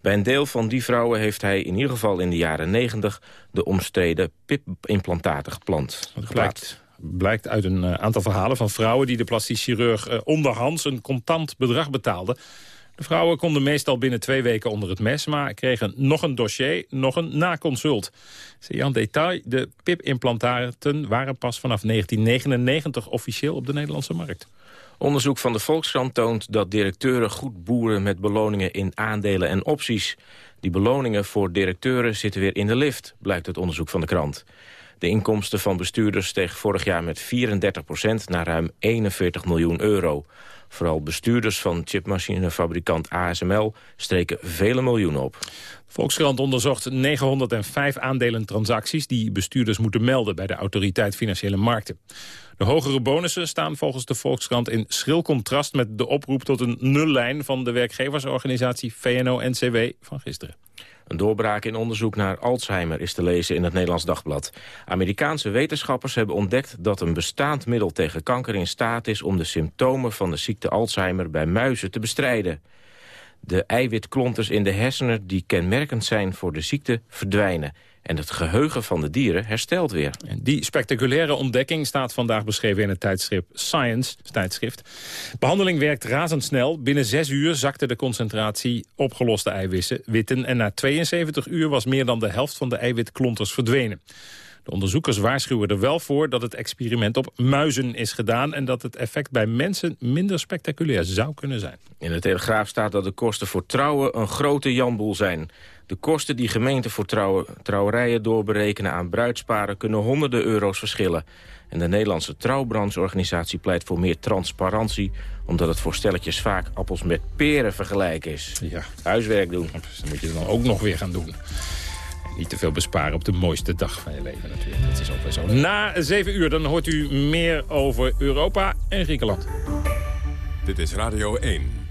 S54: Bij een deel van die vrouwen heeft hij in ieder geval in de jaren 90 de omstreden PIP-implantaten geplant.
S3: Dat blijkt, blijkt uit een uh, aantal verhalen van vrouwen die de plastisch chirurg uh, onderhands een contant bedrag betaalden. De vrouwen konden meestal binnen twee weken onder het mes... maar kregen nog een dossier, nog een naconsult. Zie detail, de PIP-implantaten waren pas vanaf 1999 officieel op de Nederlandse markt.
S54: Onderzoek van de Volkskrant toont dat directeuren goed boeren met beloningen in aandelen en opties. Die beloningen voor directeuren zitten weer in de lift, blijkt het onderzoek van de krant. De inkomsten van bestuurders stegen vorig jaar met 34% naar ruim 41 miljoen euro. Vooral bestuurders van chipmachinefabrikant ASML streken vele miljoenen op.
S3: Volkskrant onderzocht 905 aandelentransacties die bestuurders moeten melden bij de Autoriteit Financiële Markten. De hogere bonussen staan volgens de Volkskrant in schril contrast met de oproep tot een nullijn van de werkgeversorganisatie VNO-NCW van gisteren.
S54: Een doorbraak in onderzoek naar Alzheimer is te lezen in het Nederlands Dagblad. Amerikaanse wetenschappers hebben ontdekt dat een bestaand middel tegen kanker in staat is om de symptomen van de ziekte Alzheimer bij muizen te bestrijden. De eiwitklonters in de hersenen die kenmerkend zijn voor de ziekte verdwijnen. En het geheugen van de dieren herstelt weer.
S3: En die spectaculaire ontdekking staat vandaag beschreven in het tijdschrift Science. Tijdschrift. Behandeling werkt razendsnel. Binnen zes uur zakte de concentratie opgeloste eiwitten. En na 72 uur was meer dan de helft van de eiwitklonters verdwenen. De onderzoekers waarschuwen er wel voor dat het experiment op muizen is gedaan... en dat het effect bij mensen minder spectaculair zou kunnen zijn.
S54: In de Telegraaf staat dat de kosten voor trouwen een grote janboel zijn. De kosten die gemeenten voor trouwen, trouwerijen doorberekenen aan bruidsparen... kunnen honderden euro's verschillen. En de Nederlandse trouwbrancheorganisatie pleit voor meer transparantie... omdat het voor stelletjes vaak appels met peren vergelijken is.
S3: Ja.
S54: Huiswerk doen.
S3: Dat moet je dan ook nog weer gaan doen. Niet te veel besparen op de mooiste dag van je leven natuurlijk. Dat is ook weer zo. Na zeven uur dan hoort u meer over Europa en Griekenland.
S53: Dit is Radio 1.